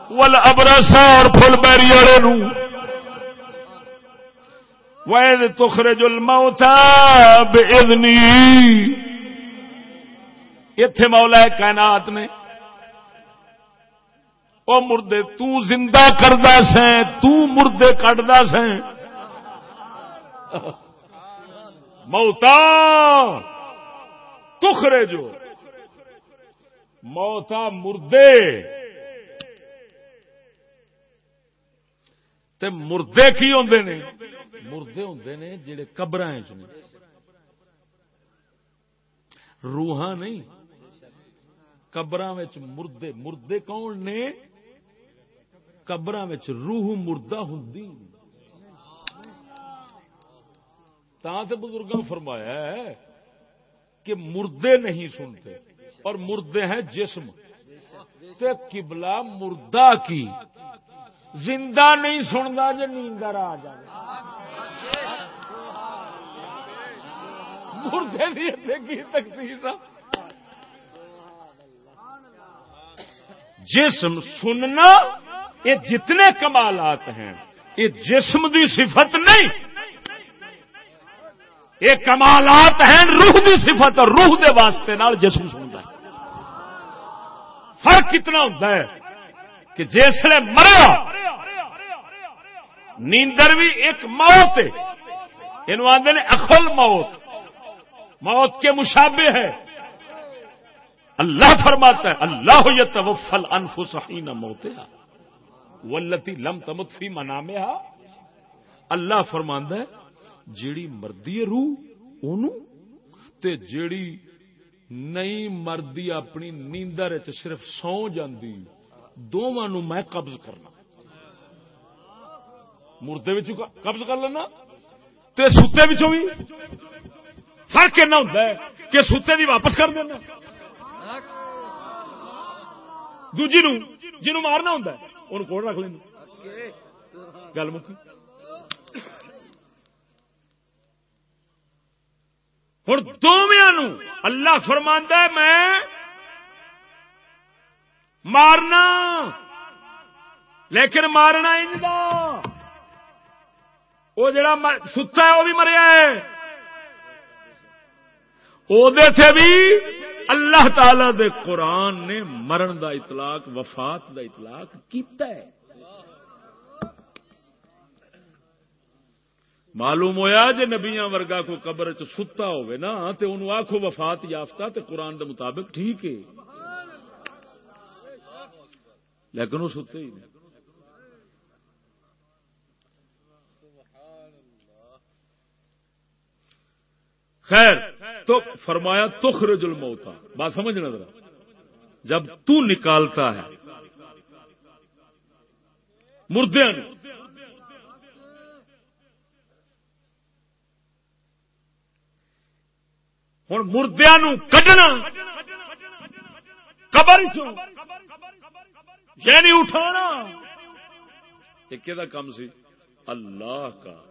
ول ابرسا اور فل بیری والے نو۔ وید تخرج الموتا باذنی۔ ایتھے مولا کائنات نے او مردے تو زندہ کردا سیں تو مردے کٹدا سیں موتا تخرے جو موتا مردے۔ تے مردے کی ہوندے نے؟ مردے ہوندے نے جڑے قبراں وچ نے۔ روحاں نہیں، قبراں وچ مردے۔ مردے کون نے؟ قبراں وچ روح مردہ ہوندی تاں تے بزرگاں فرمایا ہے کہ مردے نہیں سنتے اور مردے ہیں جسم۔ تے قبلہ مردہ کی؟ زندہ نہیں سنتا جو نیندر آ جائے۔ مردے دی اتنے کی تخصیص جسم سننا یہ جتنے کمالات ہیں، یہ جسم دی صفت نہیں۔ یہ کمالات ہیں، روح دی صفت اور روح دے واسطے نال جسم سنتا ہے۔ فرق کتنا ہوتا ہے کہ جسے مریا، نیندر بھی ایک موت ہے۔ یہ آدھے نے اخل موت۔ موت کے مشابے ہے۔ اللہ فرماتا ہے، اللہ یتوفل انفس حین موتها والتی لم تمت فی منامها اللہ فرماندا ہے، جیڑی مردی ہے روح اونوں تے جیڑی نہیں مردی اپنی نیندر چ صرف سو جاندی دونوں نو میں قبض کرنا۔ مردے وچ قبض کر لینا، تے ستے وچوں بھی فرق اینا ہوتا ہے کہ ستے دی واپس کر دینا۔ دوجی نو، جنوں مارنا ہوتا ہے۔ انہوں کول رکھ لینا گل مکی ہوں دونوں اللہ فرماندہ میں مارنا لیکن مارنا انجدا وہ جڑا ستا ہے وہ بھی مریا ہے او دے تھے بھی اللہ تعالی دے قرآن نے مرن دا اطلاق، وفات دا اطلاق کیتا ہے۔ معلوم ہویا جے نبیاں ورگا کو قبر چ ستا ہوئے نا، تے انہوں آکھو وفات یافتہ تے قرآن دے مطابق ٹھیک ہے۔ لیکن وہ ستے ہی نہیں۔ خیر تو فرمایا تخرج الموتا بات سمجھنا ذرا؟ جب تو نکالتا ہے مردے ہوں مردیا کڈنا، قبر یعنی اٹھانا۔ ایک کام سی؟ اللہ کا۔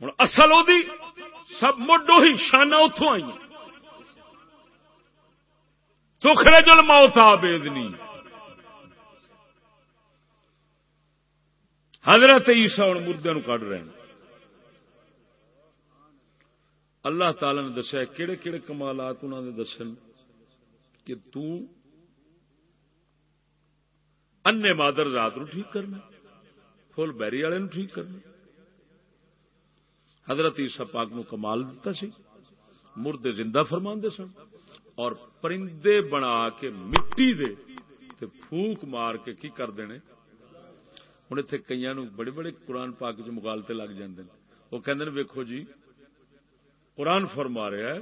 ہوں اصل وہ سب مڈو ہی شانہ اتوں آئی سکھرے جل موت بےدنی حضرت عیسا ہوں مردے نو کڈ رہے ہیں۔ اللہ تعالی نے دسیا کہڑے کہڑے کمالات انہوں نے دسن کہ تو انے مادر رات نو ٹھیک کرنا فل بیری والے ٹھیک کرنا۔ حضرت عیسیٰ پاک نو کمال دیتا سی، مردے زندہ فرماندے سن، اور پرندے بنا کے مٹی دے تے پھوک مار کے کی کر دینے؟ ہوں اتنے کئی نو بڑے بڑے قرآن پاک چ مغالتے لگ جاندے ہیں۔ وہ کہندے ویکھو جی قرآن فرما رہا ہے،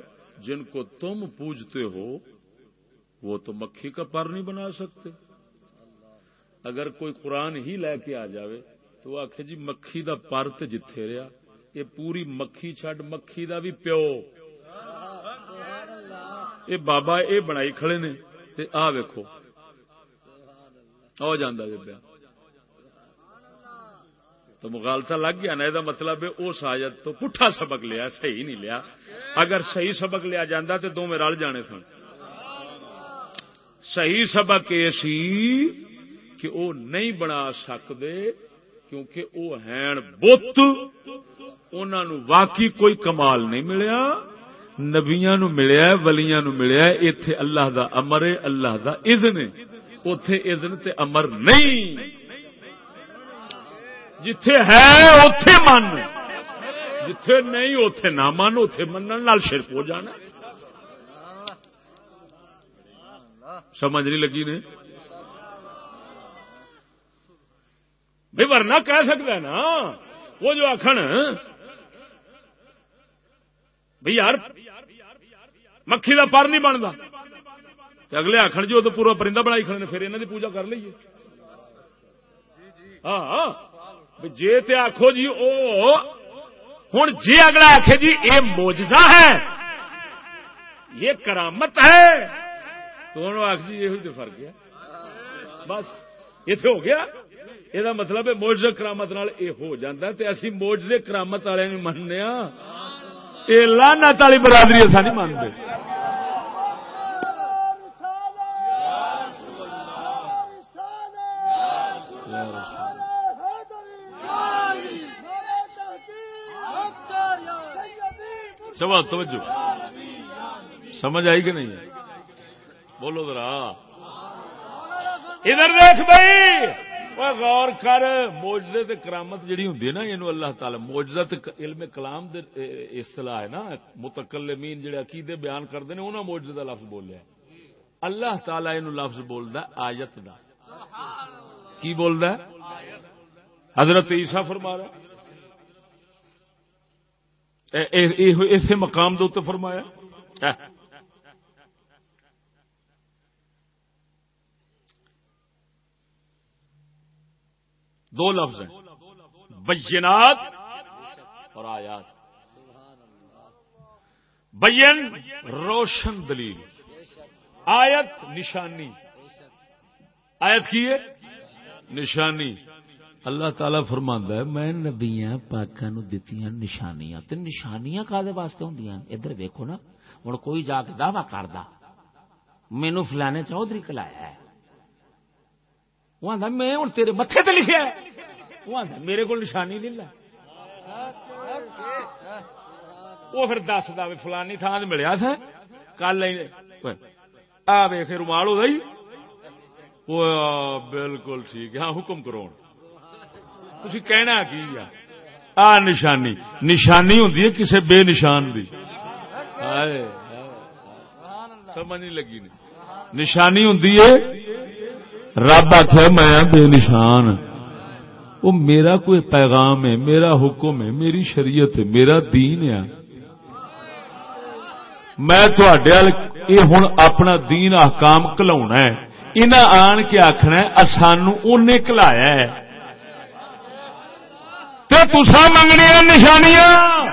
جن کو تم پوجتے ہو، وہ تو مکھی کا پر نہیں بنا سکتے۔ اگر کوئی قرآن ہی لے کے آ جاوے تو وہ آخ جی مکھی دا پر تے جتھے رہا یہ پوری مکھی چڈ مکھی دا بھی پیو۔ یہ بابا یہ بنائی کھڑے نے تے آ ویکھو۔ آ جانا جی پیا۔ تو مغالتا لگ گیا نا یہ مطلب ہے اس آیت تو پٹھا سبق لیا، صحیح نہیں لیا۔ اگر صحیح سبق لیا جاندہ تو دو میں رل جانے سن۔ صحیح سبق یہ سی کہ وہ نہیں بنا سکتے کیونکہ وہ ہیں بت انہوں واقعی کوئی کمال نہیں ملیا۔ نبیاں نو ملیا، ولیاں نو ملیا اتے اللہ دا امر ہے، اللہ دا اذن ہے۔ اتے اذن تے امر نہیں۔ جتھے ہے اتے من۔ جتھے نہیں اتے نہ من اتے من شرک ہو جانا۔ سمجھ نہیں لگی نے؟ بھائی ورنہ کہہ سکتا ہے نا، وہ جو آخر بھائی یار، مکھی کا پر نہیں بنتا اگلے آخر جی وہ تو پورا پرندہ بنائی کھڑے پھر انہوں کی پوجا کر لیے ہاں جی تے آخو جی او ہوں جی اگلا آخ جی یہ موجزہ ہے۔ یہ کرامت ہے۔ تو ہوں آخ جی یہ جی فرق ہے۔ بس اتنے ہو گیا۔ یہ مطلب ہے موجز کرامت نال یہ ہو جاتا ہے اسی موجزے کرامت والے مننے یہ لانت والی برادری اصا نہیں مانتے سوا توجہ سمجھ آئی کہ نہیں بولو ذرا ادھر دیکھ بھائی وہ غور کر موجزے تے کرامت جڑی ہوں نا یہ اللہ تعالی موجزہ تے علم کلام دے اصطلاح ہے نا متکلمین جڑے عقیدے بیان کرتے ہیں انہوں موجزے دا لفظ بولیا اللہ تعالی یہ لفظ بولتا آیت دا کی بول ہے حضرت عیسیٰ فرما رہا اسے مقام دو تو فرمایا دو لفظ ہیں۔ بینات اور آیات۔ بین روشن دلیل۔ آیت نشانی۔ آیت کی ہے؟ نشانی۔ اللہ تعالی فرماندا ہے، میں نبیاں پاکاں نو دتیاں نشانیاں۔ تے نشانیاں کادے واسطے ہوندیاں ادھر ویکھو نا۔ ہن کوئی جا کے دعوی کردا۔ مینوں فلانے چودھری کلایا ہے۔ وہ آندا میں ہن تیرے متھے تے لکھیا ہے۔ وہ آندا میرے کول نشانی نہیں لا وہ پھر دسدا وی فلانی تھان تے ملیا تھا۔ کل آ ویکھ، رومال ہو گئی۔ وہ بالکل ٹھیک ہے ہاں حکم کرو تھی کہنا کی آ، نشانی۔ نشانی ہوں کسی بے نشان دی۔ سمجھ نہیں لگی۔ نشانی ہوں رب آخر میں بے نشان۔ وہ میرا کوئی پیغام ہے، میرا حکم ہے، میری شریعت ہے، میرا دین ہے۔ میں یہ ہوں اپنا دین احکام کلا ہے۔ انہیں آن کے آخنا سانو ان کلایا ہے۔ تسا منگنی نشانیاں۔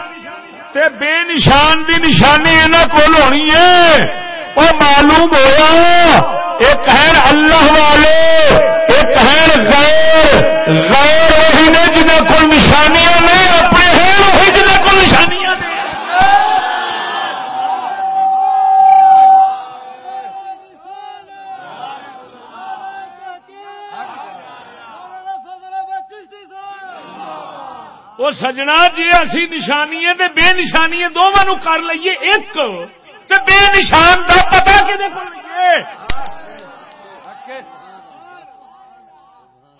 تے بے نشان دی نشانی انہوں کو ہونی ہے۔ وہ معلوم ہوا ایک ہے اللہ والے، ایک ہے غیر۔ غیر وہی نے جنہیں کو نشانیاں نہیں اپنے ہیں وہی جنہیں کو نشانیاں وہ سجنا جی اسی نشانی ہے بے نشانی دونوں کر لیے ایک۔ تے بے نشان کا پتا کہ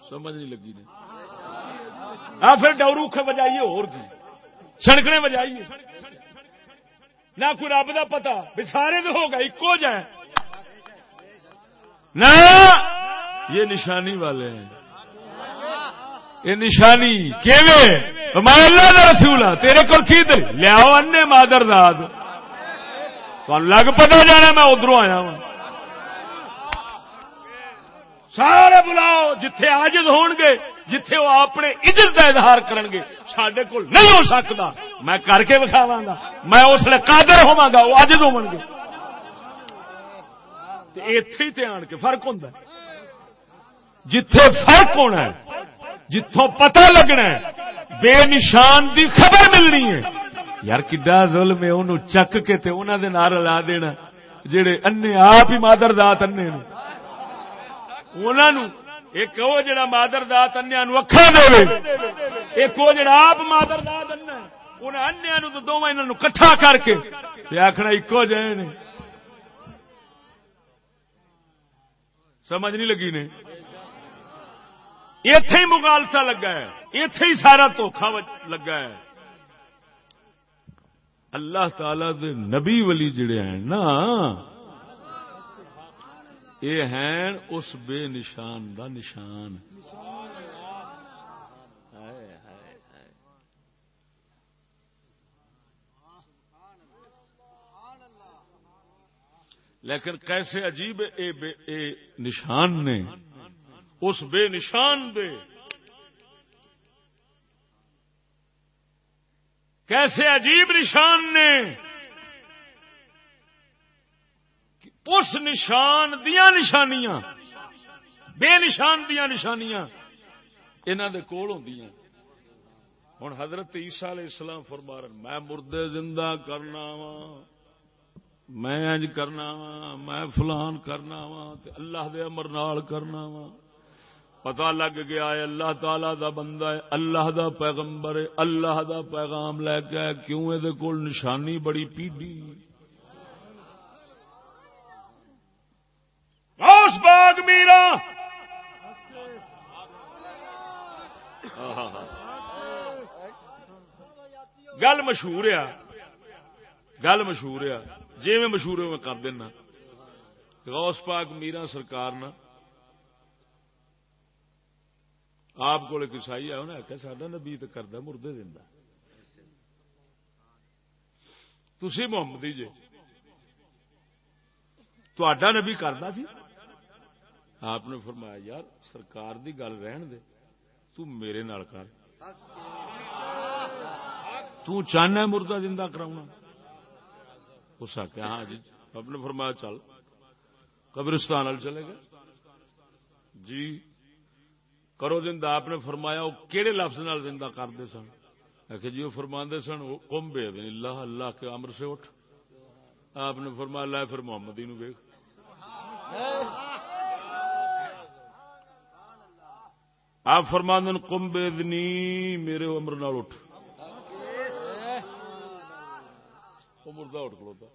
سمجھ نہیں لگی نے۔ ہاں پھر ڈورو بجائیے اور کی۔ سڑکنے بجائیے۔ نہ کوئی رب کا پتا بھی سارے تو ہوگا ایکو جائے نہ۔ یہ نشانی والے ہیں۔ یہ نشانی میں اللہ کا رسول ہوں تیرے کو لیاؤ ان مادر داد۔ لگ پتا جانا میں ادھر آیا ہوں سارے بلاؤ جتھے آجد ہون گے جتھے وہ اپنے عزت کا اظہار کرن گے سڈے کو نہیں ہو سکتا۔ میں کر کے بکھاوا گا۔ میں اس لیے قادر ہوا گا، وہ اجد ہو گے اتے آن کے فرق ہوں جتھے فرق ہونا ہے جتوں پتہ لگنا ہے، بے نشان دی خبر ملنی ہے۔ یار کڈا ظلم ہے انہوں چک کے تے انہوں دے نار لا دینا، جڑے انے آپ ہی مادر دات انے نے۔ انہوں ایک وہ جڑا مادر دات انیا نو اکھا دے ایک وہ جڑا آپ مادر دات انا انہیں انیا تو دونوں انہوں کٹھا کر کے آخنا ایکو جائے نے۔ سمجھ نہیں لگی نے۔ اتے ہی مغالتا لگا ہے۔ اتے ہی سارا دھوکھا لگا ہے۔ اللہ تعالی دے نبی ولی جڑے ہیں نا یہ ہیں اس بے نشان دا نشان۔ لیکن کیسے عجیب اے بے اے نشان نے، اس بے نشان دے کیسے عجیب نشان نے۔ اس نشان دیا نشانیاں، بے نشان دیا نشانیاں انہوں دے کول ہوں ہوں حضرت عیسیٰ علیہ السلام فرمارن میں مردے زندہ کرنا وا میں اج کرنا وا میں فلان کرنا وا اللہ دے امر نال کرنا وا پتا لگ گیا ہے، اللہ تعالی دا بندہ ہے، اللہ دا پیغمبر ہے، اللہ دا پیغام لے کے کیوں یہ کول نشانی بڑی پیڈی اس باغ میرا گل مشہور ہے گل مشہور ہے جی میں مشہور میں کر دینا۔ غوث پاک میرا سرکار نا، آپ کو کسائی آیا انہیں آخیا ساڈا نبی تو کرتا مردے دینا تھی محمدی جی تا نبی کرتا سی؟ آپ نے فرمایا، یار، سرکار دی گل رہن دے، تو میرے نال کر۔ تو چاہنا مردہ زندہ کراؤنا۔ اس آخیا ہاں جی آپ نے فرمایا، چل۔ قبرستان وال چلے گئے۔ جی کرو زندہ۔ آپ نے فرمایا، وہ کہڑے لفظ نال زندہ کرتے سن؟ آخر جی وہ فرما سن کم بے اللہ اللہ کے امر سے اٹھ۔ آپ نے فرمایا لا پھر محمد نو ویخ آپ فرما دن کم دنی میرے امر نال اٹھ۔ مردہ اٹھ کھلوتا۔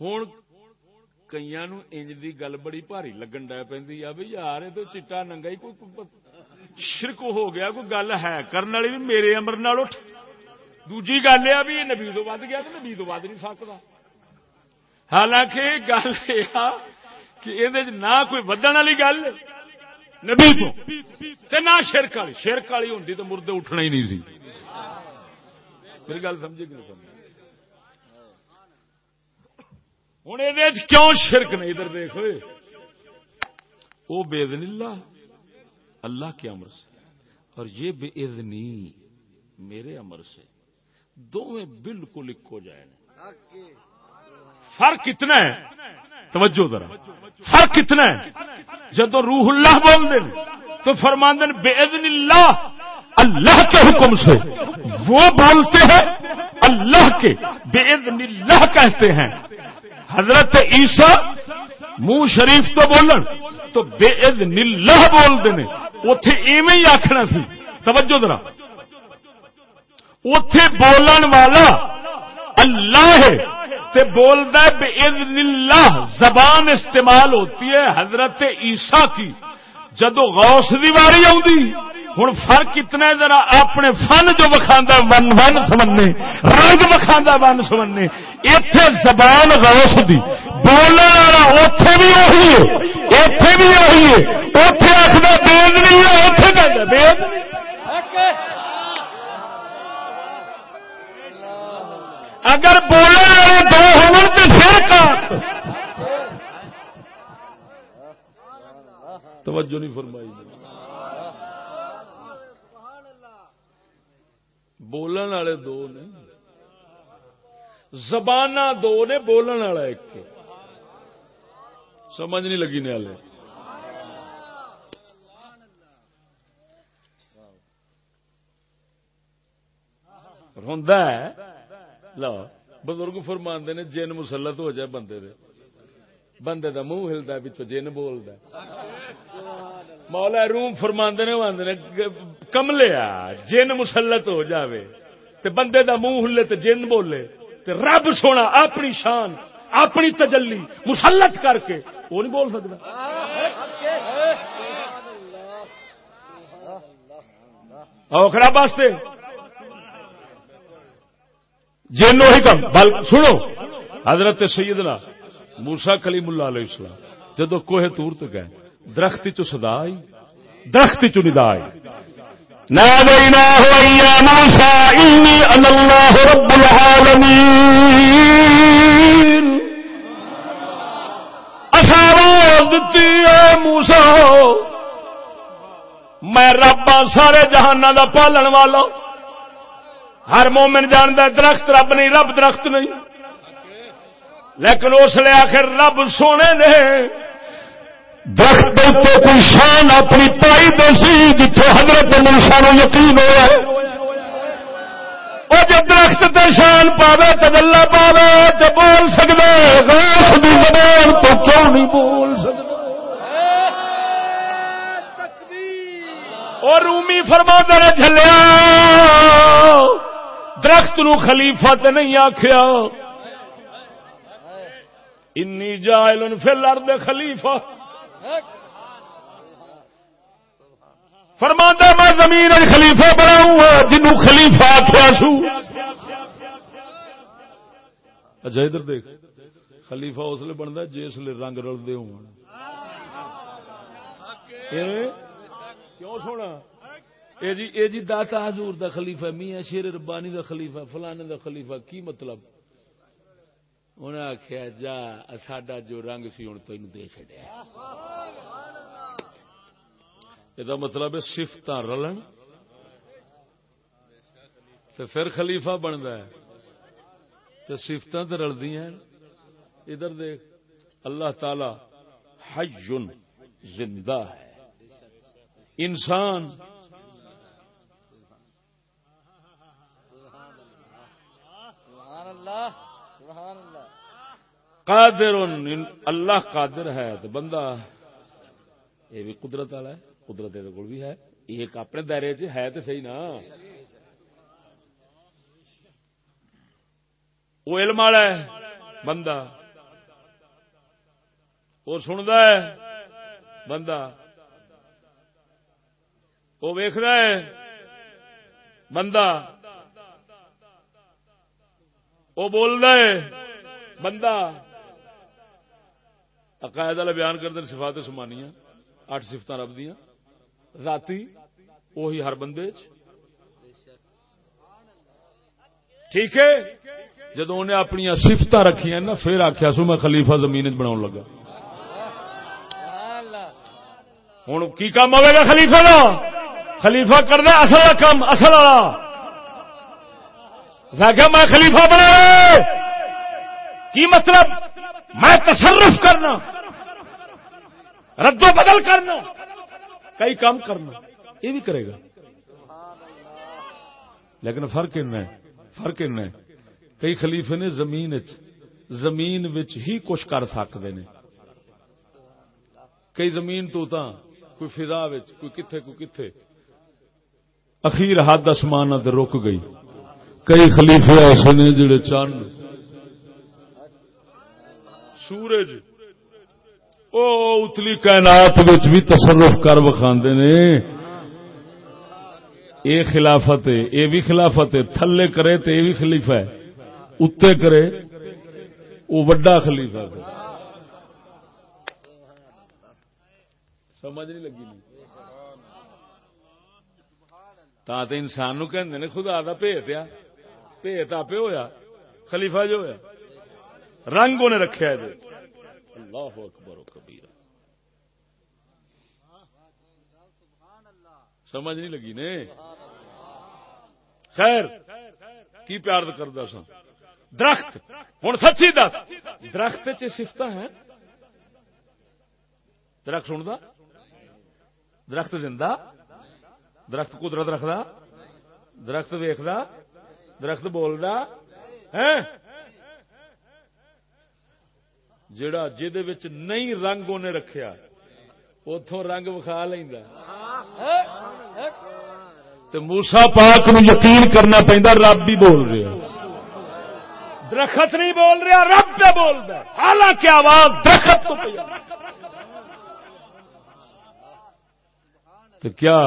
ہوں کئی انج دی گل بڑی بھاری لگن ڈی پی یار، یہ تو چٹا ننگا ہی کوئی شرک ہو گیا، کوئی گل ہے۔ کرنے والی بھی میرے امر نال اٹھ۔ دوجی گل یہ بھی نبی تو ود گیا تو نبی تو ود نہیں سکتا۔ حالانکہ گل یہ کہ یہ نہ کوئی ودن والی گل نبی تو نہ شرک والی۔ شرک والی ہوں تو مردے اٹھنا ہی نہیں سی۔ میری گل سمجھے کہ ہوں یہ کیوں شرک نہیں؟ ادھر دیکھ۔ وہ بے اللہ۔ اللہ کے امر سے۔ اور یہ بے ادنی میرے امر سے۔ دونوں بالکل ایک ہو جائے۔ فرق کتنا ہے؟ توجہ ذرا۔ فرق کتنا ہے؟ جب روح اللہ بول دیں تو فرماندن بے ادن اللہ اللہ کے حکم سے۔ وہ بولتے ہیں، اللہ کے بے ادن اللہ کہتے ہیں۔ حضرت عیسا منہ شریف تو بولن، تو بے عد نلہ بول دے اتے ایویں ہی آخنا سی۔ توجہ درا اتے بولن والا اللہ ہے۔ تے بولتا ہے، بے عد نلہ زبان استعمال ہوتی ہے حضرت عیسا کی۔ جدو غوث دی واری آؤں ہوں فرق کتنا ہے، ذرا اپنے فن جو وکھانا ون ون سمنے رنگ وکھانا ون سمنے اتے زبان غوث دی۔ بولنے والا اتے بھی وہی ہے اتے بھی وہی ہے۔ اتے آخر بےد نہیں ہے اتے کہ بےد اگر بولنے والے دو ہو تو پھر کا توجہ نہیں فرمائی۔ بولن والے دو نے۔ زبان دو نے بولن والا ایک۔ سمجھ نہیں لگی نے ہوں لو بزرگ فرماندے نے جن مسلط ہو جائے بندے دے. بندے دا منہ ہلتا پچھو جن بولتا مولا روم فرماندے نے کملیا جن مسلط ہو جاوے. تے بندے دا منہ ہلے تے جن بولے. تے رب سونا اپنی شان، اپنی تجلی مسلط کر کے، وہ نہیں بول سکتا خراب واسطے جن وہی کم۔ بل سنو۔ حضرت سیدنا موسا کلیم اللہ علیہ السلام جدو کوہ تور تک گئے درخت چ سدا آئی درخت چ ندا آئی۔ موسا میں رب سارے جہانا دا پالن والا ہر مومن جاندہ درخت رب نہیں، رب درخت نہیں۔ لیکن اس لیے آخر رب سونے نے درخت کوئی شان اپنی پائی دسی جتوں حضرت منشا نو یقین ہوا وہ جب درخت تے شان پاوے تو گلا پاوے تو بول سکتے غوث دی زبان تو کیوں نہیں بول سکتے اور رومی فرما دے جلیا درخت نو خلیفہ تے نہیں آخیا انی جائل فی الارض خلیفہ۔ فرما میں زمین خلیفہ بناؤں گا جنو خلیفہ آخیا سو۔ اچھا ادھر دیکھ۔ خلیفہ اس لیے بنتا جس لیے رنگ رلتے ہو کیوں سونا؟ اے جی اے جی داتا حضور دا خلیفہ، میاں شیر ربانی دا خلیفہ، فلانے دا خلیفہ، کی مطلب؟ انہیں آخیا جا، ساڈا جو رنگ سی ہوں تین دے چڈیا یہ مطلب ہے سفت رلن۔ تو پھر خلیفہ بنتا ہے۔ تو سفت تو رلدی ہیں۔ ادھر دیکھ، اللہ تعالی حجن زندہ ہے۔ انسان قادر اللہ قادر ہے تو بندہ یہ بھی قدرت والا ہے، قدرت کو بھی ہے۔ ایک اپنے دائرے چ ہے تو صحیح نا۔ وہ علم والا ہے، بندہ۔ وہ سند ہے، بندہ۔ وہ ویخد ہے، بندہ۔ وہ بول ہے، بندہ۔ عقائد والا بیان کر دیں سفات سمانیاں اٹھ سفت رب دیا ذاتی، وہی ہر بندے ٹھیک ہے؟ جدو انہیں اپنی سفت رکھیا نا، پھر آخیا سو میں خلیفہ زمین بنا لگا۔ ہوں کی کام ہوئے گا خلیفہ کا خلیفہ کر اصل کام، اصل والا۔ میں خلیفہ بنا کی مطلب؟ میں تصرف کرنا۔ رد و بدل کرنا۔ کئی کام کرنا۔ یہ بھی کرے گا۔ لیکن فرق ان فرق ان کئی خلیفے نے زمین زمین ہی کچھ کر سکتے ہیں کئی زمین تو تا کوئی فضا کوئی کتھے کوئی کتھے۔ اخیر حد آسمان رک گئی۔ کئی خلیفے ایسے نے جڑے چند سورج او اتلی کائنات بھی تصرف کر وکھاندے نے۔ اے خلافت ہے، اے بھی خلافت ہے، تھلے کرے تو یہ بھی خلیفہ ہے۔ اتنے کرے وہ وڈا خلیفہ ہے۔ سمجھ نہیں لگی۔ تا تو انسان نو کہ خدا دا پیت آ پیت آپ ہویا؟ خلیفہ جو ہوا رنگ انہیں رکھا ہے۔ اللہ اکبر و کبیر سمجھ نہیں لگی نے؟ خیر، کی پیار کرتا سا درخت۔ ہوں سچی دس۔ درخت چفت ہے درخت سنتا درخت زندہ؟ درخت قدرت رکھدا؟ درخت ویخدا درخت بولدا؟ ہے؟ جڑا جہد نہیں رنگ انہیں رکھیا اتوں رنگ وکھا لینا موسا پاک نو یقین کرنا پہنتا رب بھی بول رہا۔ درخت نہیں بول رہا، رب پہ بول رہا حالانکہ آواز درخت تو کیا؟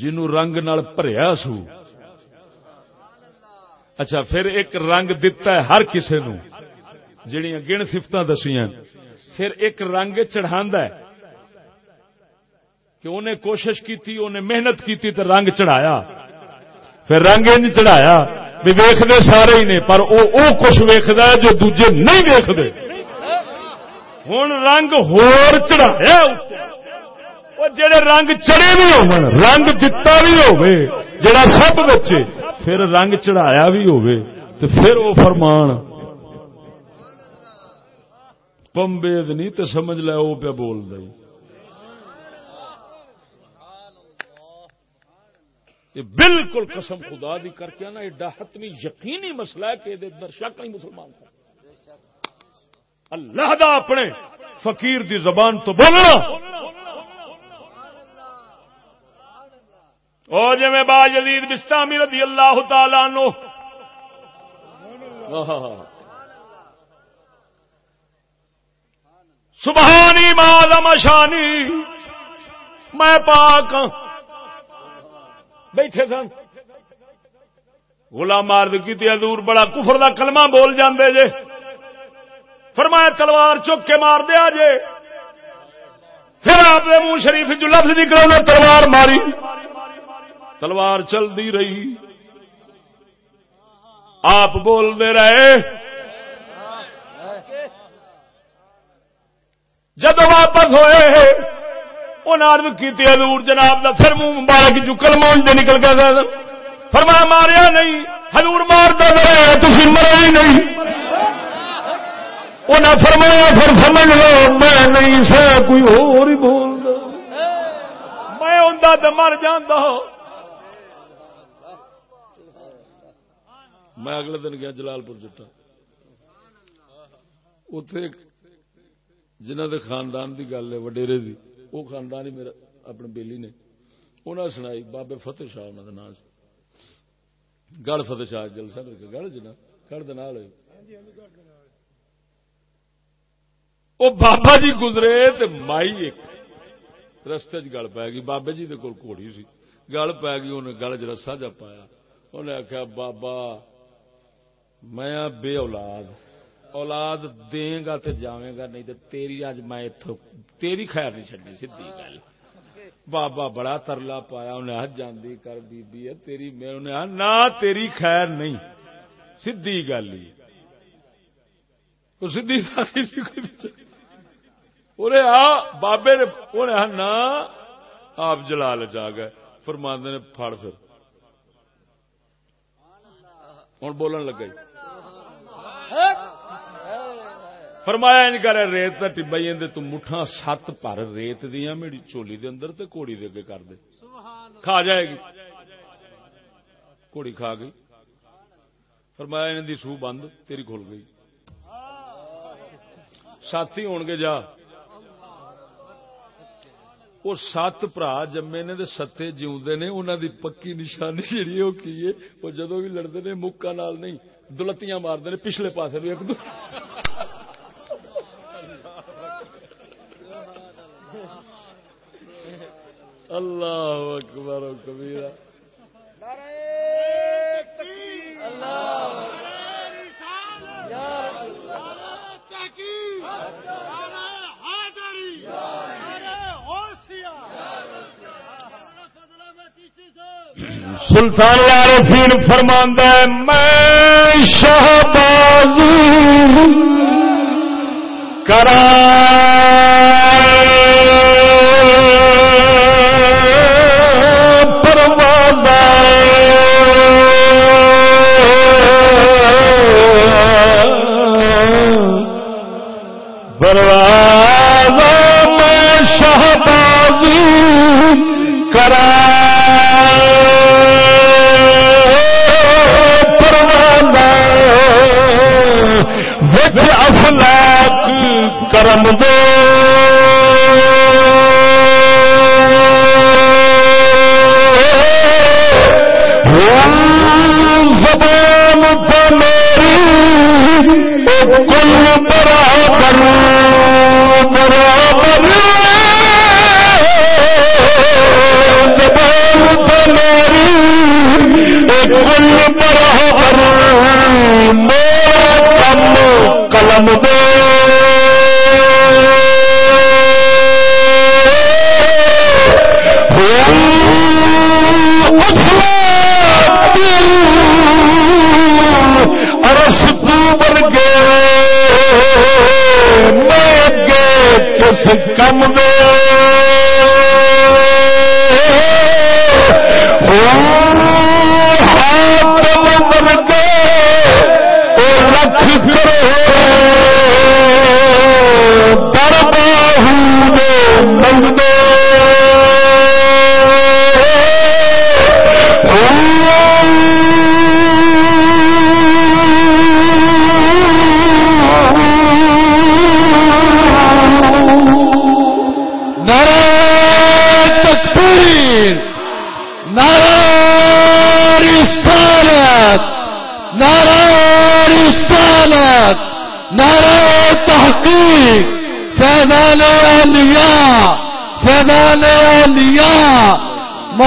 جنو رنگ نال بھریا سو۔ اچھا پھر ایک رنگ دتا ہے ہر کسی نو جڑیاں گن سفت دسیاں پھر ایک رنگ چڑھا کہ انہیں کوشش کی انہیں محنت کی تو رنگ چڑھایا۔ پھر رنگ ان چڑھایا۔ بھی ویختے سارے ہی نے، پر او او کچھ ویخد جو دوجے نہیں ویختے ہوں رنگ ہور چڑھایا۔ جڑے رنگ چڑے بھی ہو رنگ دتا بھی ہو جڑا سب بچے پھر رنگ چڑھایا بھی ہو تو پھر وہ فرمان پمبید نہیں تو سمجھ لیا وہ پہ بول دے یہ بالکل قسم خدا دی کر کے نا یہ ڈاہتنی یقینی مسئلہ ہے کہ یہ اندر شک نہیں مسلمان کا اللہ دا اپنے فقیر دی زبان تو بولنا او جی میں با جدید بستامی رضی اللہ تعالی نو سبحانی مادم شانی میں پاک ہاں۔ بیٹھے سن۔ غلام مارد کی حضور بڑا کفر دا کلمہ بول جاندے جے۔ فرمایا تلوار چک کے مار دیا جے۔ پھر آپ نے منہ شریف جو لفظ نکلا تلوار ماری۔ تلوار چل دی رہی۔ آپ بول دے رہے۔ جب واپس ہوئے انہیں عرض کی حضور جناب دا پھر منہ مبارک جو کلمہ دے نکل گیا فرمایا، ماریا نہیں، حضور مار دے تھی مرے ہی نہیں۔ انہیں فرمایا، پھر سمجھ لو، میں نہیں سا، کوئی اور ہی بول میں ہوں تو مر جانا ہاں۔ میں اگلے دن گیا جلال پور جٹا اتے جنہ دے خاندان دی گل ہے، وڈیرے دی وہ خاندان ہی میرا اپنے بیلی نے انہیں سنائی، بابے فتح شاہ انہوں نام گڑ فتح شاہ جلسہ گڑ جنا گڑ دال وہ بابا جی گزرے تے مائی ایک رستے چ گل پی گئی۔ بابے جی کول گھوڑی سی۔ گل پی گئی انہیں گل چ رسا جا پایا۔ انہیں آخیا بابا میں بے اولاد اولاد دیں گا تو جاویں گا، نہیں تو تیری اج میں ایتھوں تیری خیر نہیں چڈنی سی گل۔ بابا بڑا ترلا پایا، انہیں ہاتھ جاندی کر بی بی ہے تیری میں، انہیں نہ تیری خیر نہیں۔ سیدھی گل ہی۔ سیدھی ساری سی، کوئی آ، بابے نے، انہیں نہ، آپ جلال جا گئے۔ فرماندے نے، پھڑ پھر۔ ہوں بولن لگا فرمایا ان کر ریت کا ٹبا ہی تو مٹھا سات پر ریت دیا میری چولی دے اندر تے کوڑی دے اگے کر دے۔ کھا جائے گی۔ کوڑی کھا گئی۔ فرمایا ان دی سو بند، تیری کھل گئی۔ ساتھی ہون گے جا۔ وہ سات برا جمے نے ستے جیوندے نے انہوں دی پکی نشانی جیڑی وہ کی ہے؟ وہ جدو بھی لڑتے ہیں مکا نال نہیں۔ دلتیاں مارتے ہیں پچھلے پاسے بھی ایک دو اللہ اکبر و کبیرہ سلطان العارفین فرماندا ہے میں شہباز کرا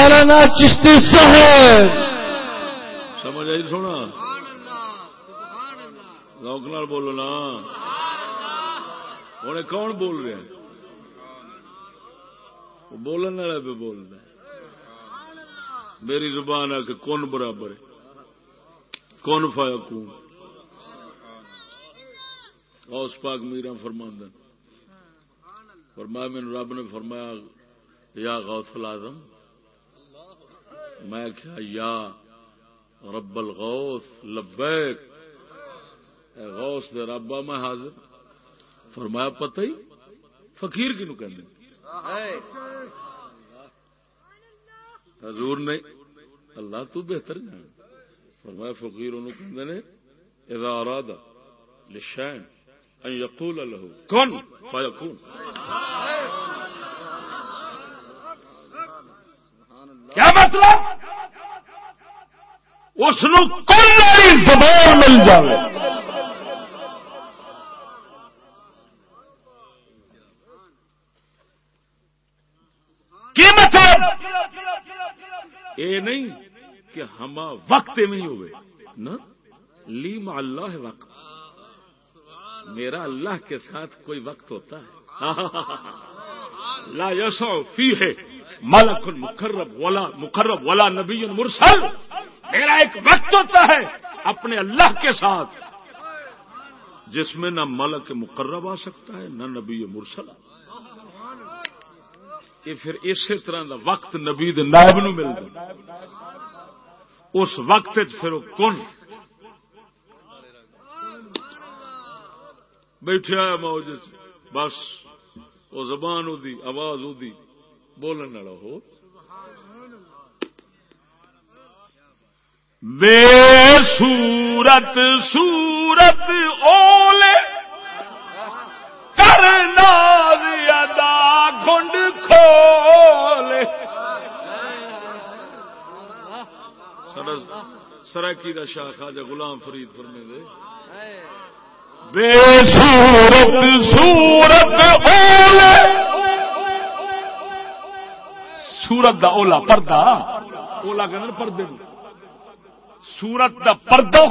مولانا چشتی صاحب۔ سمجھ آئی سونا؟ لوک نال بولو نا۔ ہوں کون بول رہے ہیں وہ بولنے والا پہ بول رہا میری زبان آ کے کون برابر ہے۔ کون فایا کون غوث پاک میرا فرماندن فرمایا میں رب نے فرمایا، یا غوث العظم میں کیا یا رب الغوث، لبیک۔ اے غوث دے ربا میں حاضر۔ فرمایا، پتہ ہی؟ فقیر کی نو کہنے حضور نے اللہ تو بہتر جان فرمایا، فقیر انہوں کہندے نے، اذا اراد للشان ان يقول له كن فيكون کیا مطلب؟ اس زبان مل جائے کی مطلب؟ اے نہیں کہ ہما وقت میں ہی ہوئے، نا؟ لی مع اللہ وقت۔ میرا اللہ کے ساتھ کوئی وقت ہوتا ہے۔ لا یسع فی ہے ملک مقرب ولا مقرب ولا نبی مرسل۔ میرا ایک وقت ہوتا ہے اپنے اللہ کے ساتھ جس میں نہ ملک مقرب آ سکتا ہے، نہ نبی مرسل۔ یہ پھر اسی طرح دا وقت نبی دے نائب نو ملتا اس وقت پھر وہ کون؟ بیٹھا ہے موج بس، وہ زبان دی، آواز دی۔ بولن والا ہو۔ بے صورت صورت اولے۔ کرنا ادا گنڈ کھولے سرکی دا شاہ خواجہ غلام فرید فرمے دے بے صورت صورت اولے۔ سورت دا اولا پردہ، اولا کہنا پردے سورت دا پردہ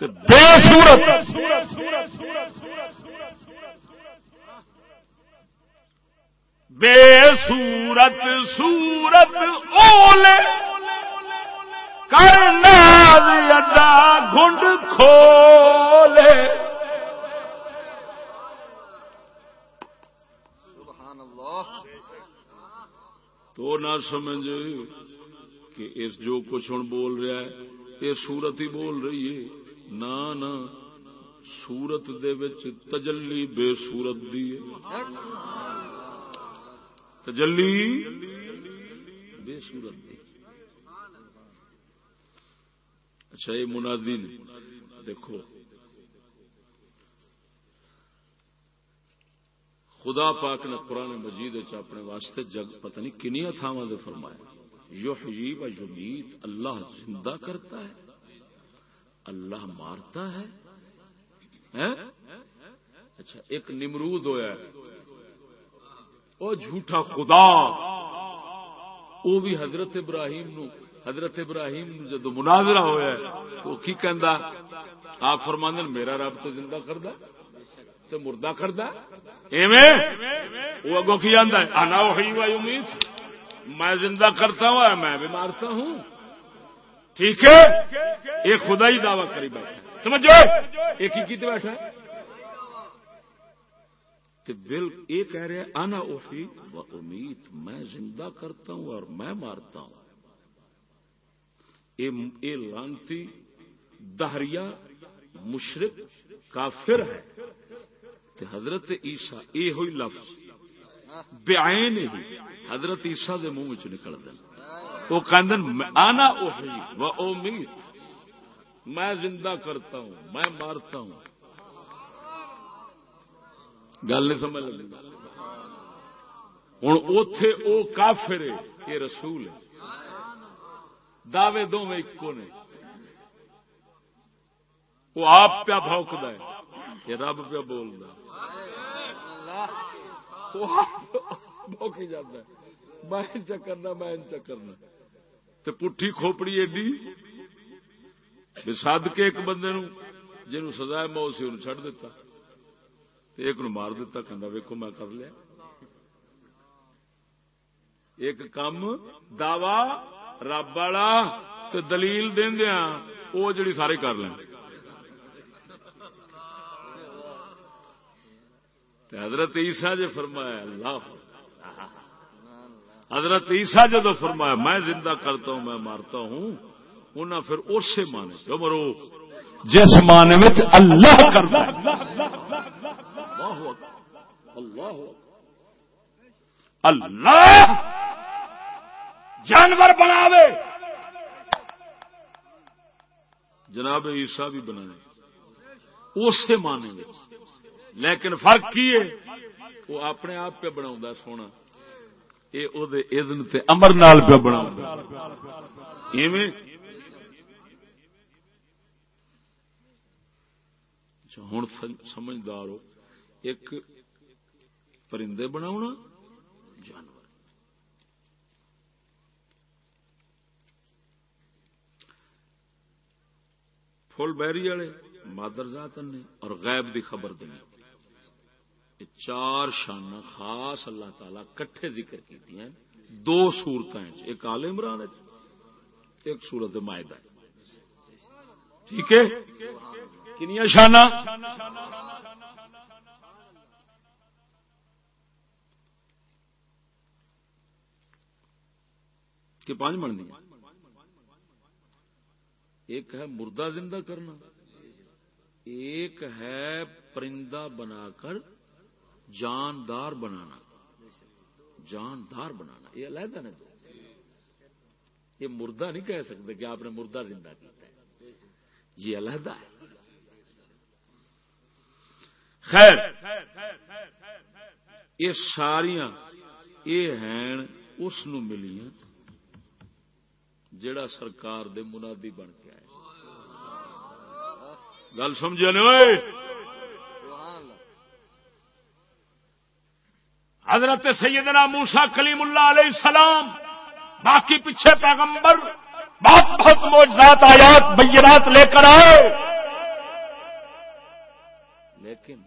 بے صورت بے صورت صورت اولے۔ کرنا ادا گنڈ کھولے۔ سبحان اللہ۔ تو نہ سمجھ کہ اس جو کچھ ہوں بول رہا ہے، یہ سورت ہی بول رہی ہے۔ نہ نہ، سورت دے وچ تجلی بے سورت دی ہے۔ تجلی بے سورت دی۔ اچھا یہ منادی دیکھو خدا پاک نے قرآن مجید اپنے واسطے جگ پتہ نہیں کنیا تھاواں دے فرمایا۔ یحیی و یمیت، اللہ زندہ کرتا ہے۔ اللہ مارتا ہے۔ اچھا ایک نمرود ہویا ہے۔ او جھوٹا خدا۔ او بھی حضرت ابراہیم نو حضرت ابراہیم نو جدو مناظرہ ہویا ہے تو کی کہندا؟ آپ فرماندن میرا رب تو زندہ کردا تے مردہ کردا ایویں؟ وہ اگوں کی جاندا ہے؟ انا وحی میں زندہ کرتا ہوں اور میں بھی مارتا ہوں۔ ٹھیک ہے؟ یہ خدا ہی دعویٰ کری بیٹھا سمجھو؟ ایک ہی کیتے بیٹھا بل یہ کہہ رہے ہیں، انا اوفی و امید میں زندہ کرتا ہوں اور میں مارتا ہوں۔ یہ لانتی دہریا مشرق کافر ہے۔ تے حضرت عیسیٰ یہ ہوئی لفظ بےآن ہی حضرت عیسیٰ دے منہ چ نکل دیں وہ کہندن آنا اوہی و امید میں زندہ کرتا ہوں، میں مارتا ہوں۔ گل نہیں سمجھ لگی۔ ہوں اتے او کافر ہے، یہ رسول ہے۔ دعوے دو میں ایکو نے۔ وہ آپ پیا بھوکد ہے۔ یہ رب پیا بول بھوکی جاتا ہے۔ میں چکرنا میں چکرنا تے پٹھی کھوپڑی ایڈی۔ سد کے ایک بندے نو جنہوں سزا ہے موت سی انہوں چھڑ دیتا۔ تے ایک نو مار دیتا، کہندا، ویکھو میں کر لیا۔ ایک کم دعوی رب والا تے دلیل دیندیاں او جڑی سارے کر لیں۔ حضرت عیسیٰ جے فرمایا اللہ حضرت عیسیٰ جدو فرمایا میں زندہ کرتا ہوں، میں مارتا ہوں، انہاں پھر اسی مانے۔ جو مرو؟ جس معنی میں اللہ کرتا ہے۔ اللہ اللہ اللہ جانور بناوے۔ جناب عیسیٰ بھی بنائے اسی مانے۔ میں لیکن فرق کی ہے؟ وہ اپنے آپ پہ بنا سونا۔ یہ اذن تے امر نال پہ بنا ایویں؟ اچھا، سمجھدار ہو۔ ایک پرندے بناونا، جانور۔ فل بیری والے، مادر ذات نے اور غیب دی خبر دینی۔ چار شانہ خاص اللہ تعالی کٹھے ذکر کی دو سورتیں ایک آل عمران ہے ایک سورت معاہدہ ٹھیک ہے؟ کنیا شانہ کہ پانچ بن دیا ایک ہے مردہ زندہ کرنا، ایک ہے پرندہ بنا کر جاندار بنانا۔ جاندار بنانا۔ یہ علیحدہ نے دو۔ یہ مردہ نہیں کہہ سکتے کہ آپ نے مردہ زندہ کیا ہے۔ یہ علیحدہ ہے۔ خیر، یہ ساریاں یہ ہیں، اس نو ملیاں جڑا سرکار دے منادی بن کے آئے۔ گل سمجھا نہیں حضرت سیدنا موسا کلیم اللہ علیہ السلام، باقی پیچھے پیغمبر، بہت بہت موجزات آیات، بینات لے کر آئے۔ لیکن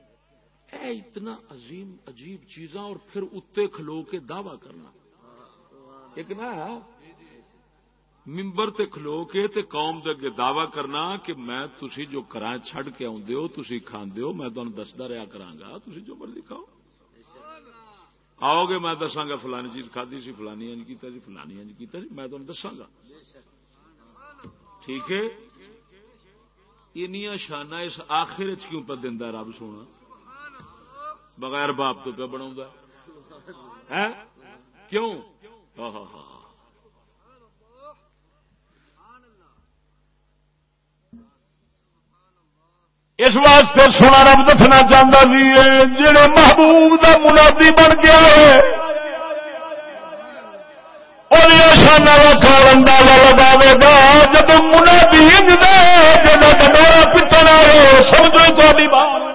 اے اتنا عظیم، عجیب چیزاں اور پھر اتنے کھلو کے دعوی کرنا۔ ایک نا ممبر تے کھلو کے تے قوم دے اگے دعوی کرنا کہ میں تسی جو کرائیں چھڑ کے آندے ہو، تسی کھاندے ہو، میں تانوں دسدا رہیا کراں گا، تسی جو مرضی کھاؤ۔ آؤ گے، میں دساں گا فلانی چیز کھدی سی، فلانی انج کیتا جی فلانی انج کیتا جی میں تانوں دساں گا۔ ٹھیک ہے؟ انیاں شانہ اس آخر چ کیوں پہ دیندا رب سونا؟ بغیر باپ تو پہ بناوندا ہے۔ کیوں؟ ہاں ہاں ہاں اس واسطے سونا رب دسنا چاہتا جی، سی جڑے محبوب دا منادی بن گیا ہے، اور یہ شانہ کا اندازہ لگاوے گا، جب منادی انج دے جب ڈورا پتنا ہے، سمجھو تاری بات۔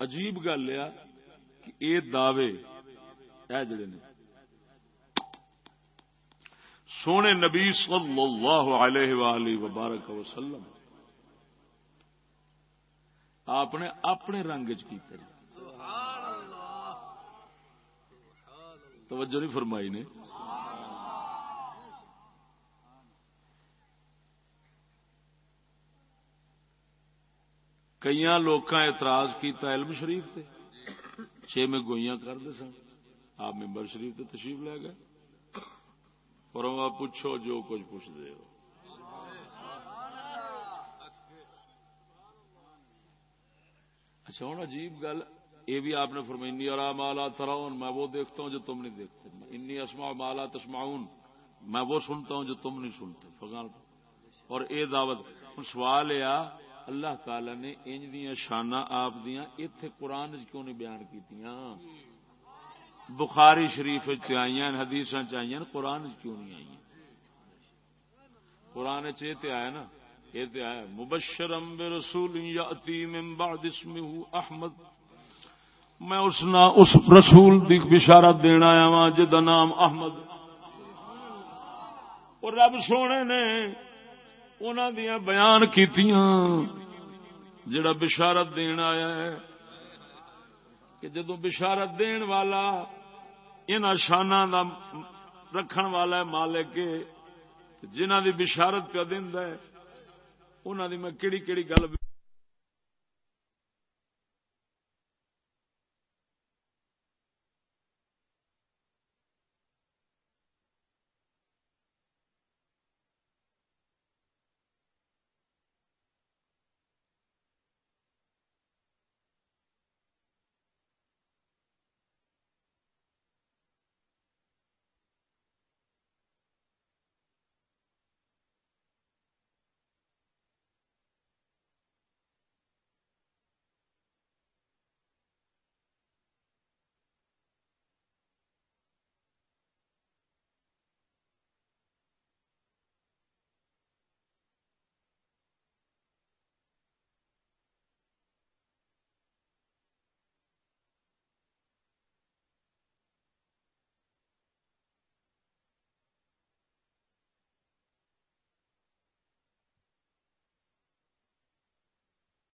عجیب گل ہے کہ یہ دعوے اے جڑے نے۔ سونے نبی صلی اللہ علیہ وآلہ وبارک وسلم، آپ نے اپنے رنگ چ جی۔ توجہ نہیں فرمائی نے۔ کئی لوگ اعتراض کیتا علم شریف تے چھ میں گوئیاں کر دے سن۔ آپ ممبر شریف تے تشریف لے گئے اور آپ پوچھو جو کچھ پوچھ دے ہو۔ اچھا ہوں عجیب گل، یہ بھی آپ نے فرمائی، انی اور مالا تراؤن میں وہ دیکھتا ہوں جو تم نہیں دیکھتے۔ انی اسما مالا تسماؤن میں وہ سنتا ہوں جو تم نہیں سنتے۔ فغان اور اے دعوت سوال یہ اللہ تعالی نے انج دیا شانہ آپ دیا اتے قرآن کیوں نہیں بیان کی بخاری شریف آئی حدیث چاہیے قرآن کیوں نہیں آئی قرآن چ آیا نا، یہ آیا، مبشرم برسول یاتی من بعد اسمه احمد۔ میں اس نا، اس رسول دی بشارت دینا آیا ہاں، وا جا نام احمد۔ اور رب سونے نے انہوں دیا بیان کیتیاں، جڑا بشارت دین آیا ہے، کہ جدو بشارت دین والا ان شانہ دا رکھن والا ہے مالک جنہ دی بشارت پہ دن ہے انہوں دی میں کیڑی کیڑی گل